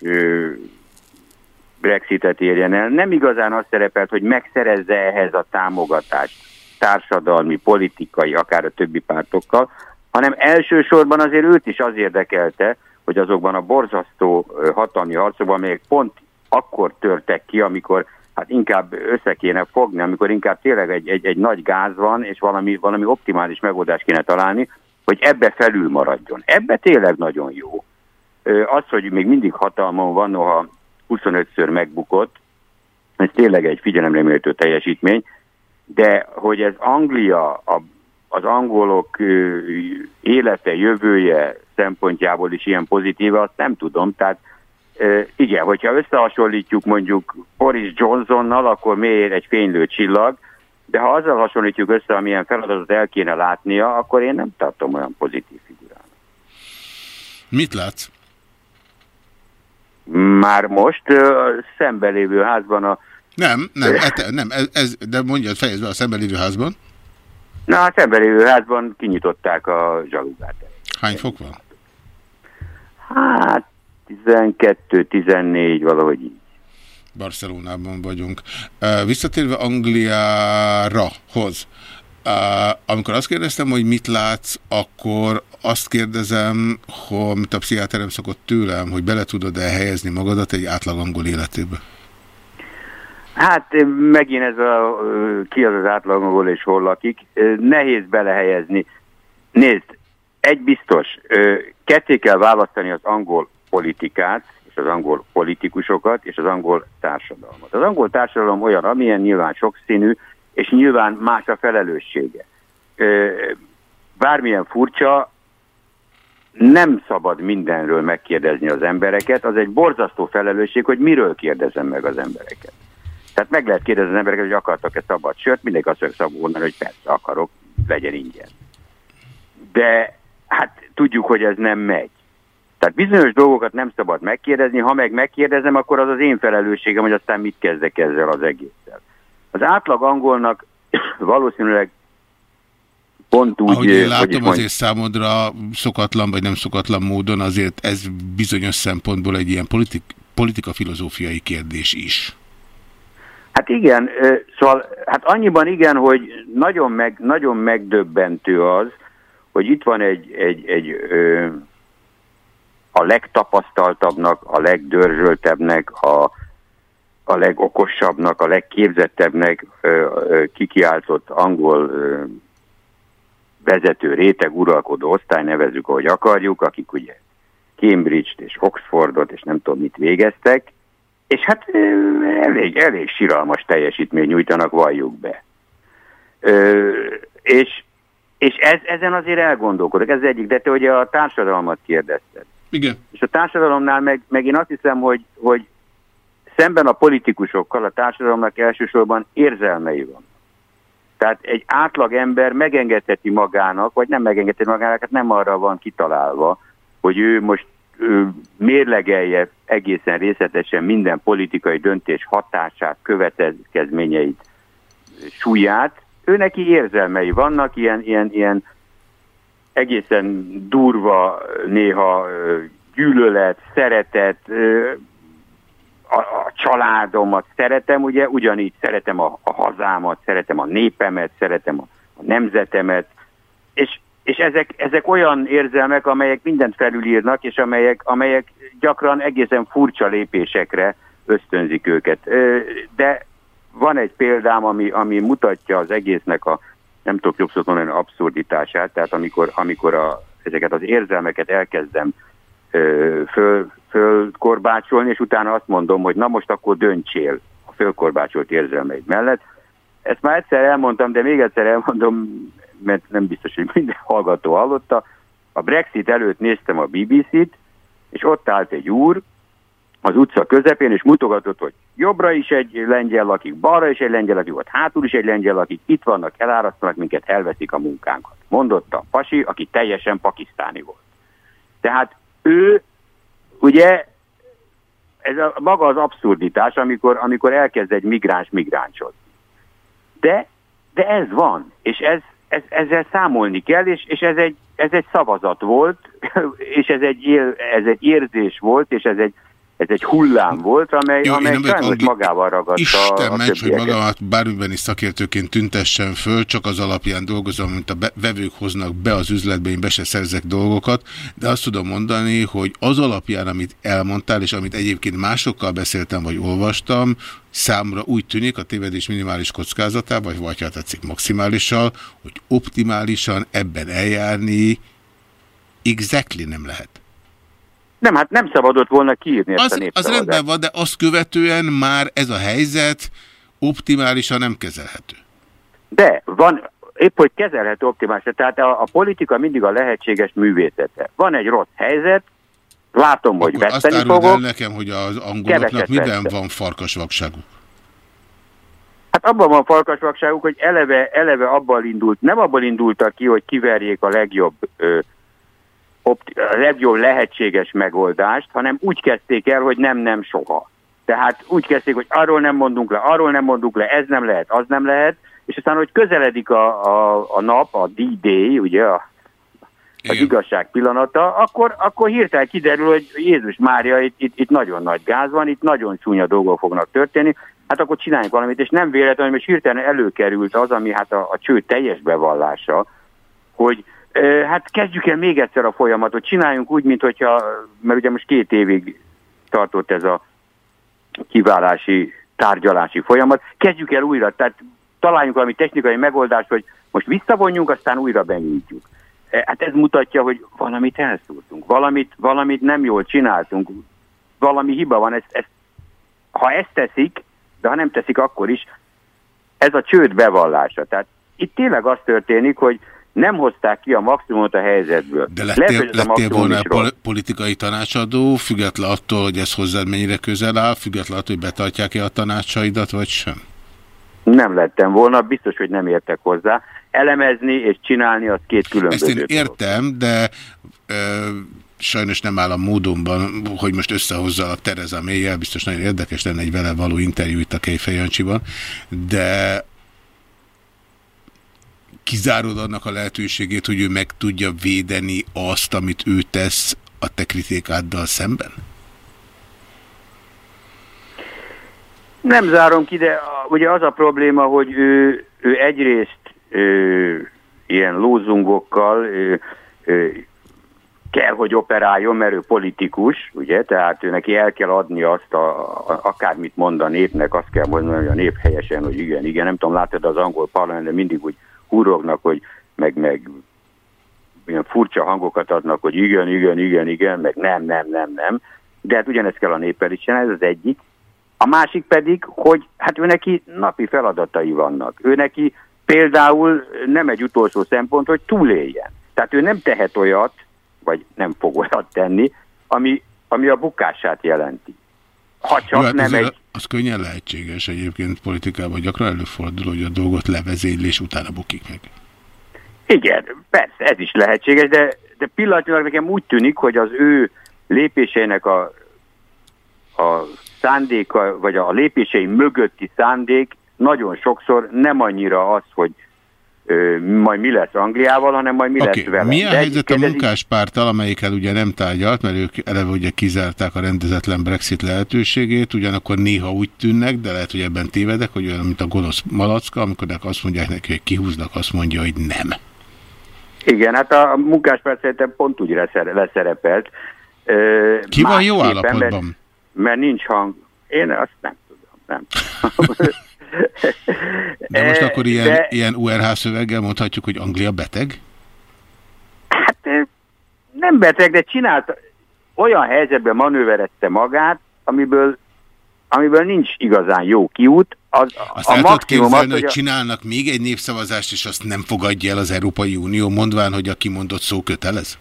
Brexitet érjen el. Nem igazán az szerepelt, hogy megszerezze ehhez a támogatást társadalmi, politikai, akár a többi pártokkal, hanem elsősorban azért őt is az érdekelte, hogy azokban a borzasztó hatalmi harcokban, amelyek pont akkor törtek ki, amikor hát inkább össze kéne fogni, amikor inkább tényleg egy, egy, egy nagy gáz van, és valami, valami optimális megoldást kéne találni, hogy ebbe felül maradjon. Ebbe tényleg nagyon jó. Az, hogy még mindig hatalmon van, noha 25-ször megbukott, ez tényleg egy figyelemreméltő teljesítmény, de hogy ez Anglia, a, az angolok élete, jövője szempontjából is ilyen pozitív, azt nem tudom. Tehát igen, hogyha összehasonlítjuk mondjuk Boris Johnsonnal, akkor miért egy fénylő csillag, de ha azzal hasonlítjuk össze, amilyen feladatot el kéne látnia, akkor én nem tartom olyan pozitív figurának. Mit látsz? Már most szemben lévő házban a... Nem, nem, et, nem ez, ez, de mondjad, fejezd be a szemben lévő házban. Na, szemben lévő házban kinyitották a zsalugát. Hány fok van? Hát 12-14, valahogy így. Barcelonában vagyunk. Visszatérve Angliára, hoz. Amikor azt kérdeztem, hogy mit látsz, akkor azt kérdezem, hogy a pszichiáterem szokott tőlem, hogy bele tudod-e helyezni magadat egy átlag angol életébe? Hát megint ez a ki az az átlag angol és hol lakik. Nehéz belehelyezni. Nézd, egy biztos, ketté kell választani az angol politikát, és az angol politikusokat, és az angol társadalmat. Az angol társadalom olyan, amilyen nyilván sokszínű, és nyilván más a felelőssége. Bármilyen furcsa, nem szabad mindenről megkérdezni az embereket, az egy borzasztó felelősség, hogy miről kérdezem meg az embereket. Tehát meg lehet kérdezni az embereket, hogy akartak-e szabad sört, mindenki azt szabad mondani, hogy persze akarok, legyen ingyen. De hát tudjuk, hogy ez nem megy. Tehát bizonyos dolgokat nem szabad megkérdezni, ha meg megkérdezem, akkor az az én felelősségem, hogy aztán mit kezdek ezzel az egésszel. Az átlag angolnak valószínűleg pont úgy... Ahogy én látom, hogy azért számodra szokatlan vagy nem szokatlan módon, azért ez bizonyos szempontból egy ilyen politik, politika-filozófiai kérdés is. Hát igen, szóval hát annyiban igen, hogy nagyon, meg, nagyon megdöbbentő az, hogy itt van egy, egy, egy ö, a legtapasztaltabbnak, a legdörzsöltebbnek, a, a legokosabbnak, a legképzettebbnek ö, ö, kikiáltott angol ö, vezető réteg, uralkodó osztály, nevezük, ahogy akarjuk, akik ugye Cambridge-t és Oxfordot és nem tudom mit végeztek, és hát elég, elég siralmas teljesítmény nyújtanak, valljuk be. Ö, és és ez, ezen azért elgondolkodok, ez egyik, de te ugye a társadalmat kérdezted. Igen. És a társadalomnál meg, meg én azt hiszem, hogy, hogy szemben a politikusokkal a társadalomnak elsősorban érzelmei van. Tehát egy átlag ember megengedheti magának, vagy nem megengedheti magának, hát nem arra van kitalálva, hogy ő most mérlegelje egészen részletesen minden politikai döntés hatását, következményeit, súlyát, ő neki érzelmei vannak, ilyen, ilyen, ilyen egészen durva, néha gyűlölet, szeretet, a, a családomat szeretem, ugye, ugyanígy szeretem a, a hazámat, szeretem a népemet, szeretem a, a nemzetemet, és, és ezek, ezek olyan érzelmek, amelyek mindent felülírnak, és amelyek, amelyek gyakran egészen furcsa lépésekre ösztönzik őket. De van egy példám, ami, ami mutatja az egésznek a, nem tudok jobb szót mondani, abszurditását, tehát amikor, amikor a, ezeket az érzelmeket elkezdem föl, fölkorbácsolni, és utána azt mondom, hogy na most akkor döntsél a fölkorbácsolt érzelmeid mellett. Ezt már egyszer elmondtam, de még egyszer elmondom, mert nem biztos, hogy minden hallgató hallotta. A Brexit előtt néztem a BBC-t, és ott állt egy úr, az utca közepén, és mutogatott, hogy jobbra is egy lengyel lakik, balra is egy lengyel lakik, ott hátul is egy lengyel lakik, itt vannak, elárasztanak minket, elveszik a munkánkat. Mondotta pasi, aki teljesen pakisztáni volt. Tehát ő, ugye, ez a, maga az abszurditás, amikor, amikor elkezd egy migráns migránsot. De, de ez van, és ez, ez, ezzel számolni kell, és, és ez, egy, ez egy szavazat volt, és ez egy, ez egy érzés volt, és ez egy ez egy hullám volt, amely, Jó, amely sajnos angli- magával ragadta Isten a ments, hogy magamat bármiben is szakértőként tüntessen föl, csak az alapján dolgozom, mint a be- vevők hoznak be az üzletbe, én be se szerzek dolgokat, de azt tudom mondani, hogy az alapján, amit elmondtál, és amit egyébként másokkal beszéltem, vagy olvastam, számra úgy tűnik a tévedés minimális kockázatában, vagy vagy ha tetszik maximálissal, hogy optimálisan ebben eljárni exactly nem lehet. Nem, hát nem szabadott volna kiírni ezt a Az, az népszavazást. rendben van, de azt követően már ez a helyzet optimálisan nem kezelhető. De van, épp hogy kezelhető optimálisan, tehát a, a politika mindig a lehetséges művészete. Van egy rossz helyzet, látom, hogy Akkor veszteni áruld el fogok, nekem, hogy az angoloknak miben vesztek. van farkasvakságuk. Hát abban van farkasvakságuk, hogy eleve, eleve abban indult, nem abban indultak ki, hogy kiverjék a legjobb, ö, a legjobb lehetséges megoldást, hanem úgy kezdték el, hogy nem, nem, soha. Tehát úgy kezdték, hogy arról nem mondunk le, arról nem mondunk le, ez nem lehet, az nem lehet, és aztán, hogy közeledik a, a, a nap, a D-Day, ugye, a, az igazság pillanata, akkor, akkor hirtelen kiderül, hogy Jézus Mária, itt, itt, itt nagyon nagy gáz van, itt nagyon csúnya dolgok fognak történni, hát akkor csináljunk valamit, és nem véletlenül, és hirtelen előkerült az, ami hát a, a cső teljes bevallása, hogy hát kezdjük el még egyszer a folyamatot, csináljunk úgy, mint hogyha, mert ugye most két évig tartott ez a kiválási, tárgyalási folyamat, kezdjük el újra, tehát találjunk valami technikai megoldást, hogy most visszavonjunk, aztán újra benyújtjuk. E, Hát ez mutatja, hogy valamit elszúrtunk, valamit, valamit nem jól csináltunk, valami hiba van, ezt, ezt, ha ezt teszik, de ha nem teszik, akkor is, ez a csőd bevallása. Tehát itt tényleg az történik, hogy nem hozták ki a maximumot a helyzetből. De Lehet, lettél, a lettél volna pol politikai tanácsadó, független attól, hogy ez hozzád mennyire közel áll, független attól, hogy betartják-e a tanácsaidat, vagy sem? Nem lettem volna, biztos, hogy nem értek hozzá. Elemezni és csinálni az két Ezt különböző én dolog. értem, de ö, sajnos nem áll a módonban, hogy most összehozza a Tereza mélyel, biztos nagyon érdekes lenne egy vele való interjú itt a Kejfej de kizárod annak a lehetőségét, hogy ő meg tudja védeni azt, amit ő tesz a te kritikáddal szemben? Nem zárom ki, de ugye az a probléma, hogy ő, ő egyrészt ő, ilyen lózungokkal ő, ő, kell, hogy operáljon, mert ő politikus, ugye, tehát ő neki el kell adni azt, a, a, akármit mond a népnek, azt kell mondani, hogy a nép helyesen, hogy igen, igen, nem tudom, látod az angol parlamentben mindig úgy húrognak, hogy meg, meg olyan furcsa hangokat adnak, hogy igen, igen, igen, igen, meg nem, nem, nem, nem, de hát ugyanezt kell a néppel is csinálni, ez az egyik. A másik pedig, hogy hát ő neki napi feladatai vannak. Ő neki például nem egy utolsó szempont, hogy túléljen. Tehát ő nem tehet olyat, vagy nem fog olyat tenni, ami, ami a bukását jelenti. Ha csak Jó, hát nem egy... Az könnyen lehetséges egyébként politikában, gyakran előfordul, hogy a dolgot levezényli, és utána bukik meg. Igen, persze, ez is lehetséges, de, de pillanatilag nekem úgy tűnik, hogy az ő lépéseinek a, a szándéka, vagy a lépései mögötti szándék nagyon sokszor nem annyira az, hogy majd mi lesz Angliával, hanem majd mi Oké, lesz vele. mi a helyzet a munkáspárttal, amelyikkel ugye nem tárgyalt, mert ők eleve ugye kizárták a rendezetlen Brexit lehetőségét, ugyanakkor néha úgy tűnnek, de lehet, hogy ebben tévedek, hogy olyan, mint a gonosz malacka, amikor azt mondják neki, hogy kihúznak, azt mondja, hogy nem. Igen, hát a munkáspárt szerintem pont úgy leszere- leszerepelt. Ki van jó állapotban? Mert, mert nincs hang. Én azt nem tudom, nem De most Eh, akkor ilyen, de- ilyen URH szöveggel mondhatjuk, hogy Anglia beteg? Hát ö, nem beteg, de csinált, olyan helyzetben manőverezte magát, amiből, amiből nincs igazán jó kiút. Az, Azt a el tudod maximum az, képzelni, hogy hogy a, csinálnak még egy népszavazást, és azt nem fogadja el az Európai Unió, mondván, hogy a kimondott szó kötelez?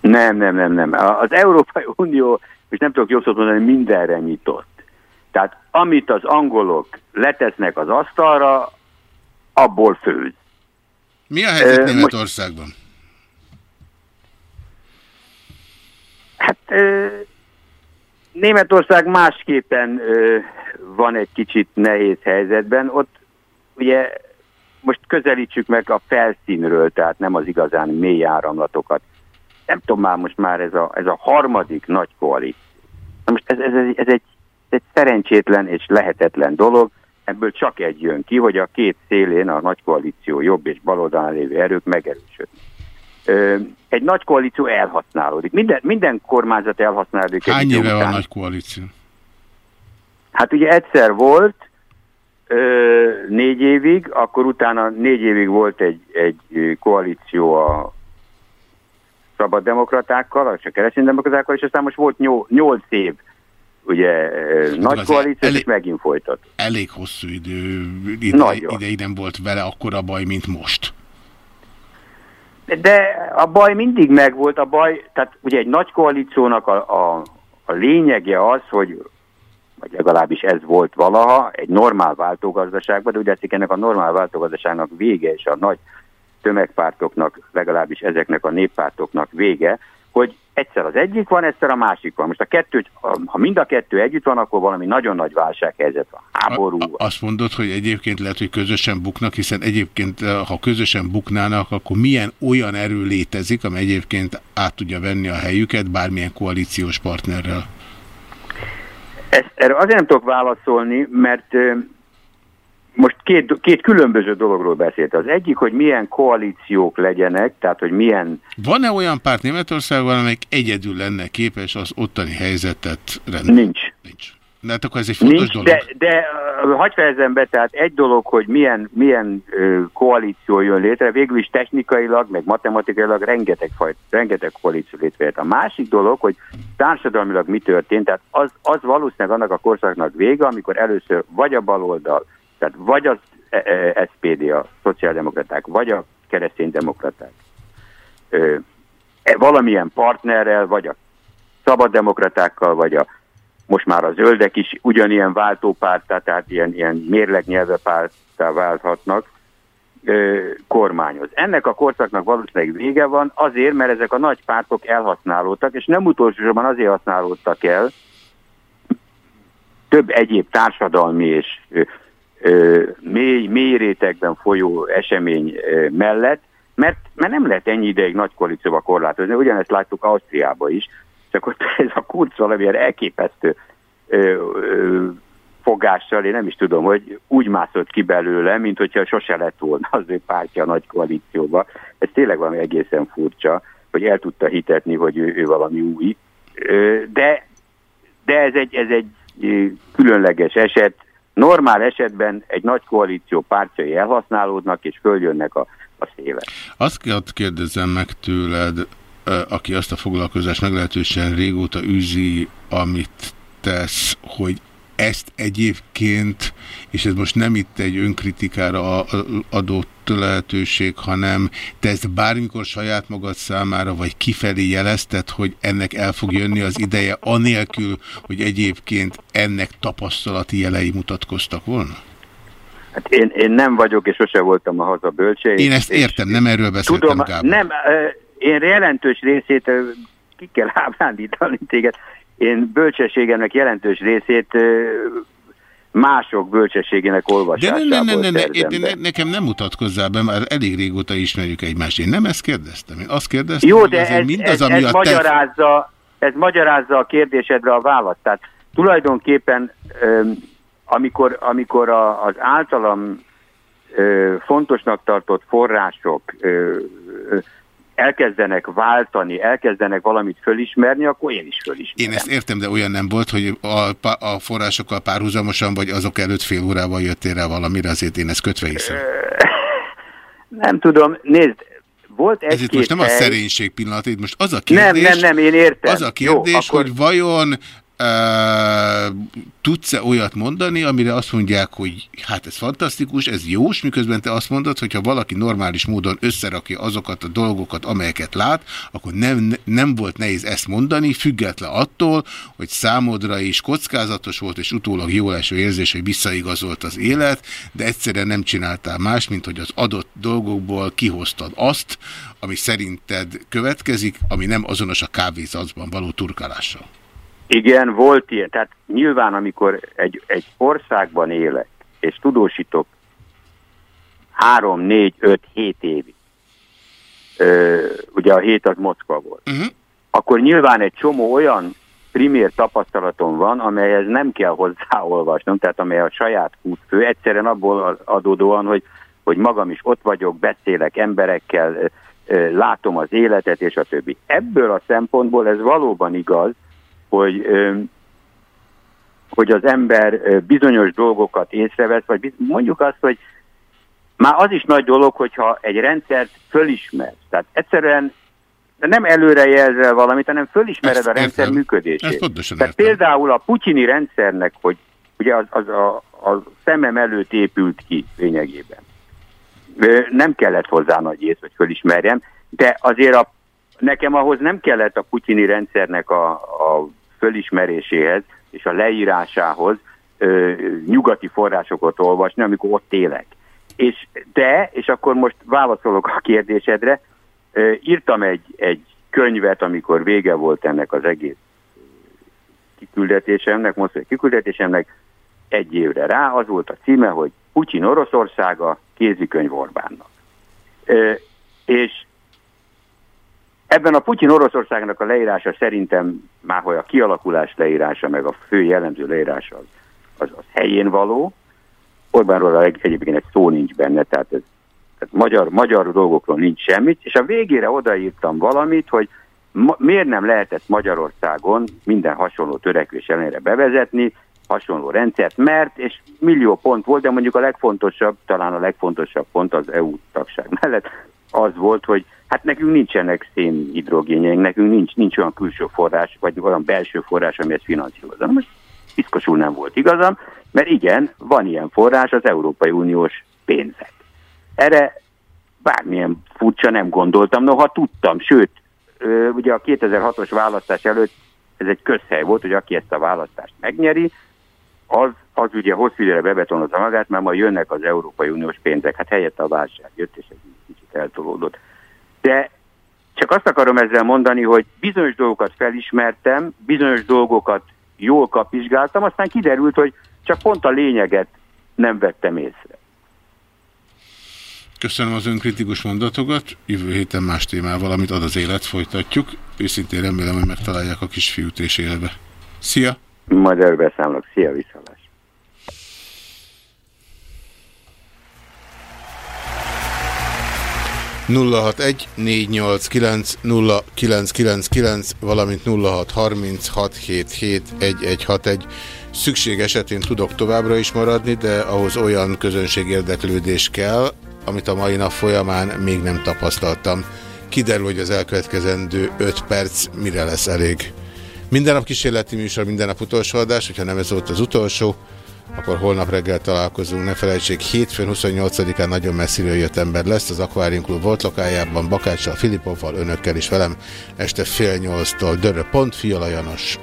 Nem, nem, nem, nem. Az Európai Unió, és nem tudok jobb szót mondani, mindenre nyitott. Tehát amit az angolok letesznek az asztalra, abból főz. Mi a helyzet most- Németországban? Hát ö, Németország másképpen ö, van egy kicsit nehéz helyzetben. Ott ugye most közelítsük meg a felszínről, tehát nem az igazán mély áramlatokat. Nem tudom már most már ez a, ez a harmadik nagy koalíció. Most ez, ez, ez egy, egy szerencsétlen és lehetetlen dolog, ebből csak egy jön ki, hogy a két szélén a nagy koalíció jobb és baloldalán lévő erők megerősödnek. Egy nagy koalíció elhasználódik. Minden, minden kormányzat elhasználódik. Hány éve van nagy koalíció? Hát ugye egyszer volt, ö, négy évig, akkor utána négy évig volt egy, egy koalíció a szabaddemokratákkal, és a kereszténydemokratákkal, és aztán most volt nyol, nyolc év ugye nagy koalíció, elég, és megint folytat. Elég hosszú idő, ide, ideig nem volt vele akkora baj, mint most. De a baj mindig megvolt, a baj, tehát ugye egy nagy koalíciónak a, a, a lényege az, hogy vagy legalábbis ez volt valaha, egy normál váltógazdaságban, de ugye ennek a normál váltógazdaságnak vége, és a nagy tömegpártoknak, legalábbis ezeknek a néppártoknak vége, hogy egyszer az egyik van, egyszer a másik van. Most a kettő, ha mind a kettő együtt van, akkor valami nagyon nagy válsághelyzet van. Háború. A, azt mondod, hogy egyébként lehet, hogy közösen buknak, hiszen egyébként, eh, ha közösen buknának, akkor milyen olyan erő létezik, ami egyébként át tudja venni a helyüket bármilyen koalíciós partnerrel? Ezt, erre azért nem tudok válaszolni, mert most két, két különböző dologról beszélt. Az egyik, hogy milyen koalíciók legyenek, tehát hogy milyen... Van-e olyan párt Németországban, amelyik egyedül lenne képes az ottani helyzetet rendelni? Nincs. Nincs. De hát akkor ez egy fontos Nincs, dolog. De, de hagyj fejezem be, tehát egy dolog, hogy milyen, milyen ö, koalíció jön létre, végül is technikailag, meg matematikailag rengeteg, fajt, rengeteg koalíció létrejött. A másik dolog, hogy társadalmilag mi történt, tehát az, az valószínűleg annak a korszaknak vége, amikor először vagy a baloldal, tehát vagy az e, e, SPD, a szociáldemokraták, vagy a kereszténydemokraták e, valamilyen partnerrel, vagy a szabaddemokratákkal, vagy a most már a zöldek is ugyanilyen váltópártá, tehát ilyen, ilyen mérlegnyelvepártá válthatnak, ö, kormányoz. Ennek a korszaknak valószínűleg vége van azért, mert ezek a nagy pártok elhasználódtak, és nem utolsósorban azért használódtak el, több egyéb társadalmi és mély, mély rétegben folyó esemény mellett, mert, mert nem lehet ennyi ideig nagy koalícióba korlátozni. Ugyanezt láttuk Ausztriába is, csak ott ez a kurc valamilyen elképesztő ö, ö, fogással, én nem is tudom, hogy úgy mászott ki belőle, mint hogyha sose lett volna az ő pártja a nagy koalícióba. Ez tényleg valami egészen furcsa, hogy el tudta hitetni, hogy ő, ő valami új. De, de ez egy, ez egy különleges eset. Normál esetben egy nagy koalíció pártjai elhasználódnak, és följönnek a, a széle. Azt kérdezem meg tőled, aki azt a foglalkozást meglehetősen régóta űzi, amit tesz, hogy ezt egyébként, és ez most nem itt egy önkritikára adott lehetőség, hanem te ezt bármikor saját magad számára, vagy kifelé jelezted, hogy ennek el fog jönni az ideje, anélkül, hogy egyébként ennek tapasztalati jelei mutatkoztak volna? Hát én, én nem vagyok, és sose voltam a haza bölcsei. Én ezt értem, nem erről beszéltem, tudom, Gábor. Nem, én jelentős részét ki kell ábrándítani téged. Én bölcsességemnek jelentős részét mások bölcsességének olvasásából De ne, ne, ne, ne, ne, ne, nekem nem mutatkozzál be, már elég régóta ismerjük egymást. Én nem ezt kérdeztem. Én azt kérdeztem, Jó, de ez, mindaz, ez, ami ez, a magyarázza, ez magyarázza a kérdésedre a választ. Tehát tulajdonképpen amikor, amikor a, az általam fontosnak tartott források elkezdenek váltani, elkezdenek valamit fölismerni, akkor én is fölismerem. Én ezt értem, de olyan nem volt, hogy a, a forrásokkal párhuzamosan, vagy azok előtt fél órával jöttél rá valamire, azért én ezt kötve hiszem. Nem tudom, nézd, volt egy Ez itt most nem hely... a szerénység pillanat, itt most az a kérdés, nem, nem, nem, én értem. Az a kérdés, Jó, akkor... hogy vajon tudsz-e olyat mondani, amire azt mondják, hogy hát ez fantasztikus, ez jós, miközben te azt mondod, hogyha valaki normális módon összerakja azokat a dolgokat, amelyeket lát, akkor nem, nem volt nehéz ezt mondani, független attól, hogy számodra is kockázatos volt, és utólag jó eső érzés, hogy visszaigazolt az élet, de egyszerűen nem csináltál más, mint hogy az adott dolgokból kihoztad azt, ami szerinted következik, ami nem azonos a kávézacban való turkálással. Igen, volt ilyen. Tehát nyilván, amikor egy, egy országban élek, és tudósítok három, négy, öt, hét évig, ö, ugye a hét az Moszkva volt, uh -huh. akkor nyilván egy csomó olyan primér tapasztalatom van, amelyhez nem kell hozzáolvasnom, tehát amely a saját útfő, egyszerűen abból adódóan, hogy, hogy magam is ott vagyok, beszélek emberekkel, látom az életet, és a többi. Ebből a szempontból ez valóban igaz, hogy, hogy az ember bizonyos dolgokat észrevesz, vagy mondjuk azt, hogy már az is nagy dolog, hogyha egy rendszert fölismer. Tehát egyszerűen nem előrejelzel valamit, hanem fölismered ezt a rendszer értem. működését. Ezt Tehát például a putyini rendszernek, hogy ugye az, az a, a szemem előtt épült ki lényegében. Nem kellett hozzá nagy ész, hogy fölismerjem, de azért a, nekem ahhoz nem kellett a putyini rendszernek a, a fölismeréséhez és a leírásához ö, nyugati forrásokat olvasni, amikor ott élek. És de, és akkor most válaszolok a kérdésedre, ö, írtam egy, egy könyvet, amikor vége volt ennek az egész kiküldetésemnek, most egy kiküldetésemnek egy évre rá, az volt a címe, hogy Putyin Oroszországa, kézikönyv Orbánnak. Ö, és Ebben a Putyin Oroszországnak a leírása szerintem már, hogy a kialakulás leírása, meg a fő jellemző leírása az, az, az helyén való. Orbánról egyébként egy szó nincs benne, tehát, ez, tehát magyar, magyar dolgokról nincs semmit, és a végére odaírtam valamit, hogy ma, miért nem lehetett Magyarországon minden hasonló törekvés ellenére bevezetni, hasonló rendszert, mert, és millió pont volt, de mondjuk a legfontosabb, talán a legfontosabb pont az EU tagság mellett az volt, hogy Hát nekünk nincsenek szénhidrogénjeink, nekünk nincs, nincs olyan külső forrás, vagy olyan belső forrás, ami ezt finanszírozza. Most piszkosul nem volt igazam, mert igen, van ilyen forrás, az Európai Uniós pénzek. Erre bármilyen furcsa nem gondoltam, noha tudtam, sőt, ugye a 2006-os választás előtt ez egy közhely volt, hogy aki ezt a választást megnyeri, az, az ugye hosszú időre bebetonozza magát, mert ma jönnek az Európai Uniós pénzek. Hát helyette a válság jött, és egy kicsit eltolódott. De csak azt akarom ezzel mondani, hogy bizonyos dolgokat felismertem, bizonyos dolgokat jól kapizsgáltam, aztán kiderült, hogy csak pont a lényeget nem vettem észre. Köszönöm az önkritikus mondatokat. Jövő héten más témával, amit ad az élet, folytatjuk. Őszintén remélem, hogy megtalálják a kisfiút és élve. Szia! Majd előbeszámolok. Szia, viszalás! 061 489 0999, valamint 0636771161. Szükség esetén tudok továbbra is maradni, de ahhoz olyan közönségérdeklődés kell, amit a mai nap folyamán még nem tapasztaltam. Kiderül, hogy az elkövetkezendő 5 perc mire lesz elég. Minden nap kísérleti műsor, minden nap utolsó adás, hogyha nem ez volt az utolsó, akkor holnap reggel találkozunk. Ne felejtsék, hétfőn 28-án nagyon messziről jött ember lesz, az Aquarium Club volt lokájában, Bakáccsal, Filipovval, önökkel is velem, este fél nyolctól, dörö.fialajanos,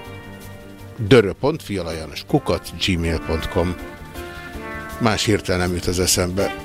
dörö.fialajanos, kukat, gmail.com. Más hirtelen nem jut az eszembe.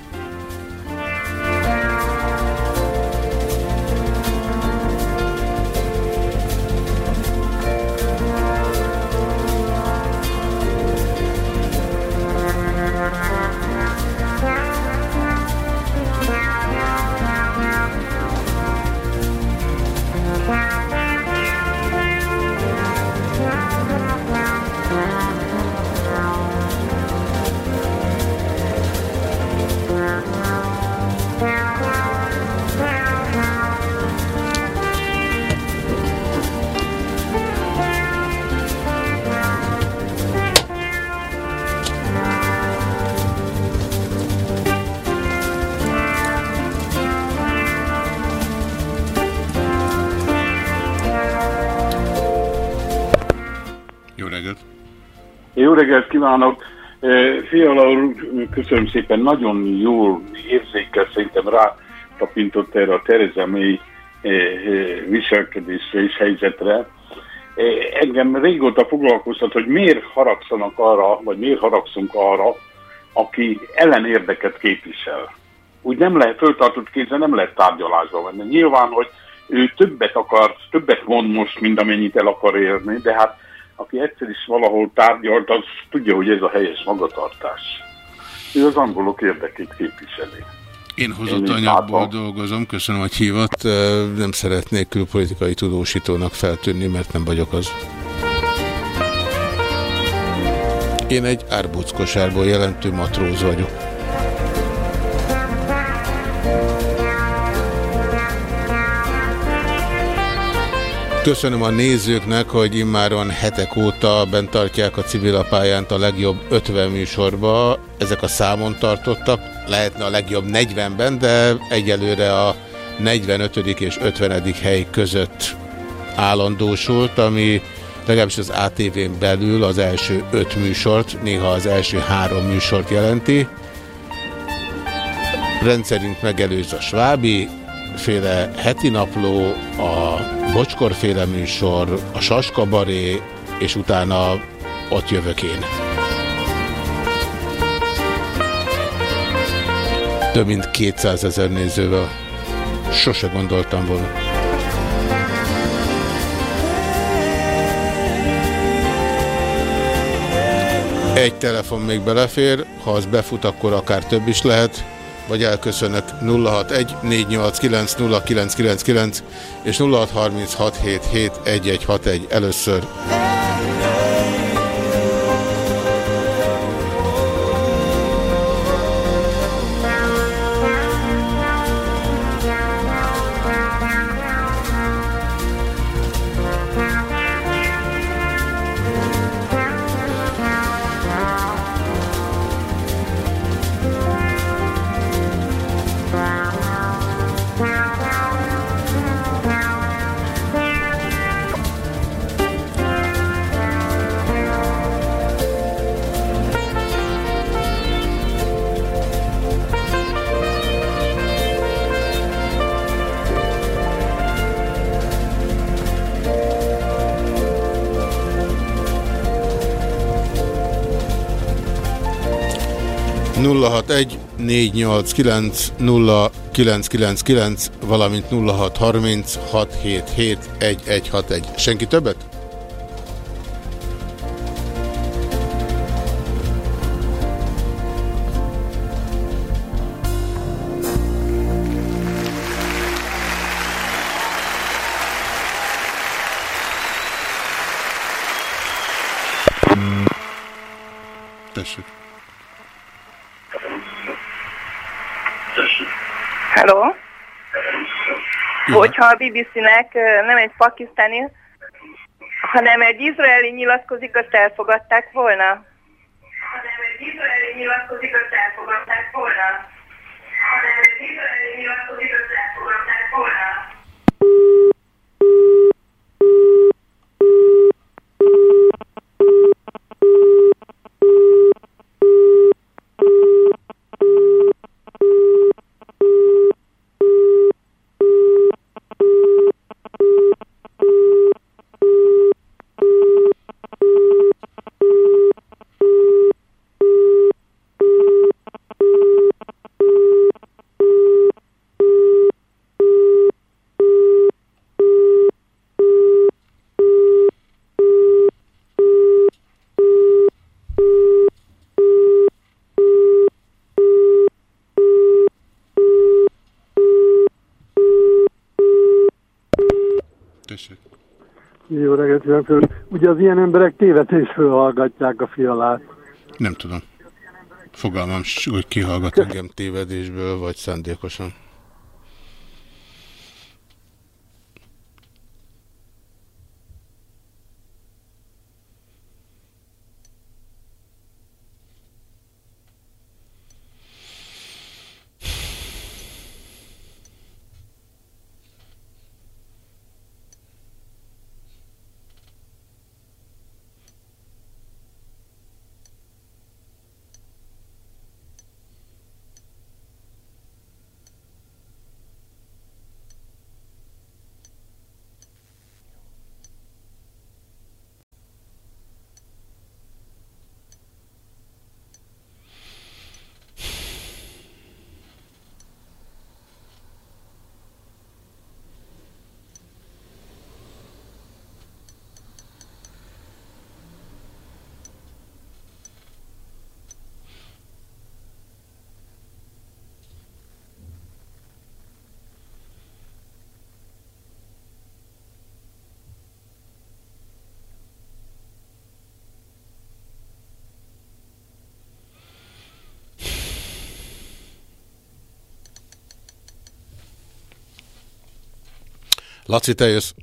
Fiala úr, köszönöm szépen, nagyon jól érzékel, szerintem rá tapintott erre a Tereza May viselkedésre és helyzetre. Engem régóta foglalkoztat, hogy miért haragszanak arra, vagy miért haragszunk arra, aki ellenérdeket képvisel. Úgy nem lehet, föltartott kézzel nem lehet tárgyalásba venni. Nyilván, hogy ő többet akar, többet mond most, mint amennyit el akar érni, de hát aki egyszer is valahol tárgyalt, az tudja, hogy ez a helyes magatartás. Ő az angolok érdekét képviseli. Én hozott Én anyagból látom. dolgozom, köszönöm, hogy hívott. Nem szeretnék külpolitikai tudósítónak feltűnni, mert nem vagyok az. Én egy árbuckosárból jelentő matróz vagyok. Köszönöm a nézőknek, hogy immáron hetek óta bent tartják a civilapályánt a legjobb 50 műsorba. Ezek a számon tartottak, lehetne a legjobb 40-ben, de egyelőre a 45. és 50. hely között állandósult, ami legalábbis az ATV-n belül az első öt műsort, néha az első három műsort jelenti. Rendszerint megelőz a Svábi, féle heti napló, a bocskorféle műsor, a saskabaré, és utána ott jövök én. Több mint 200 ezer nézővel. Sose gondoltam volna. Egy telefon még belefér, ha az befut, akkor akár több is lehet, vagy elköszönök 061 489 0999 és 0636771161 először. 061 489 0999, valamint 0630 677 1161. Senki többet? A BBC-nek nem egy pakisztáni, hanem egy izraeli nyilatkozik, azt elfogadták volna? Hanem egy izraeli nyilatkozik, azt elfogadták volna? Hanem egy izraeli nyilatkozik, azt elfogadták volna? Tessék. Jó reggelt, kívánok! Ugye az ilyen emberek tévedésről hallgatják a fialát. Nem tudom. Fogalmam, hogy kihallgat engem tévedésből, vagy szándékosan. Laat zitten, Jus.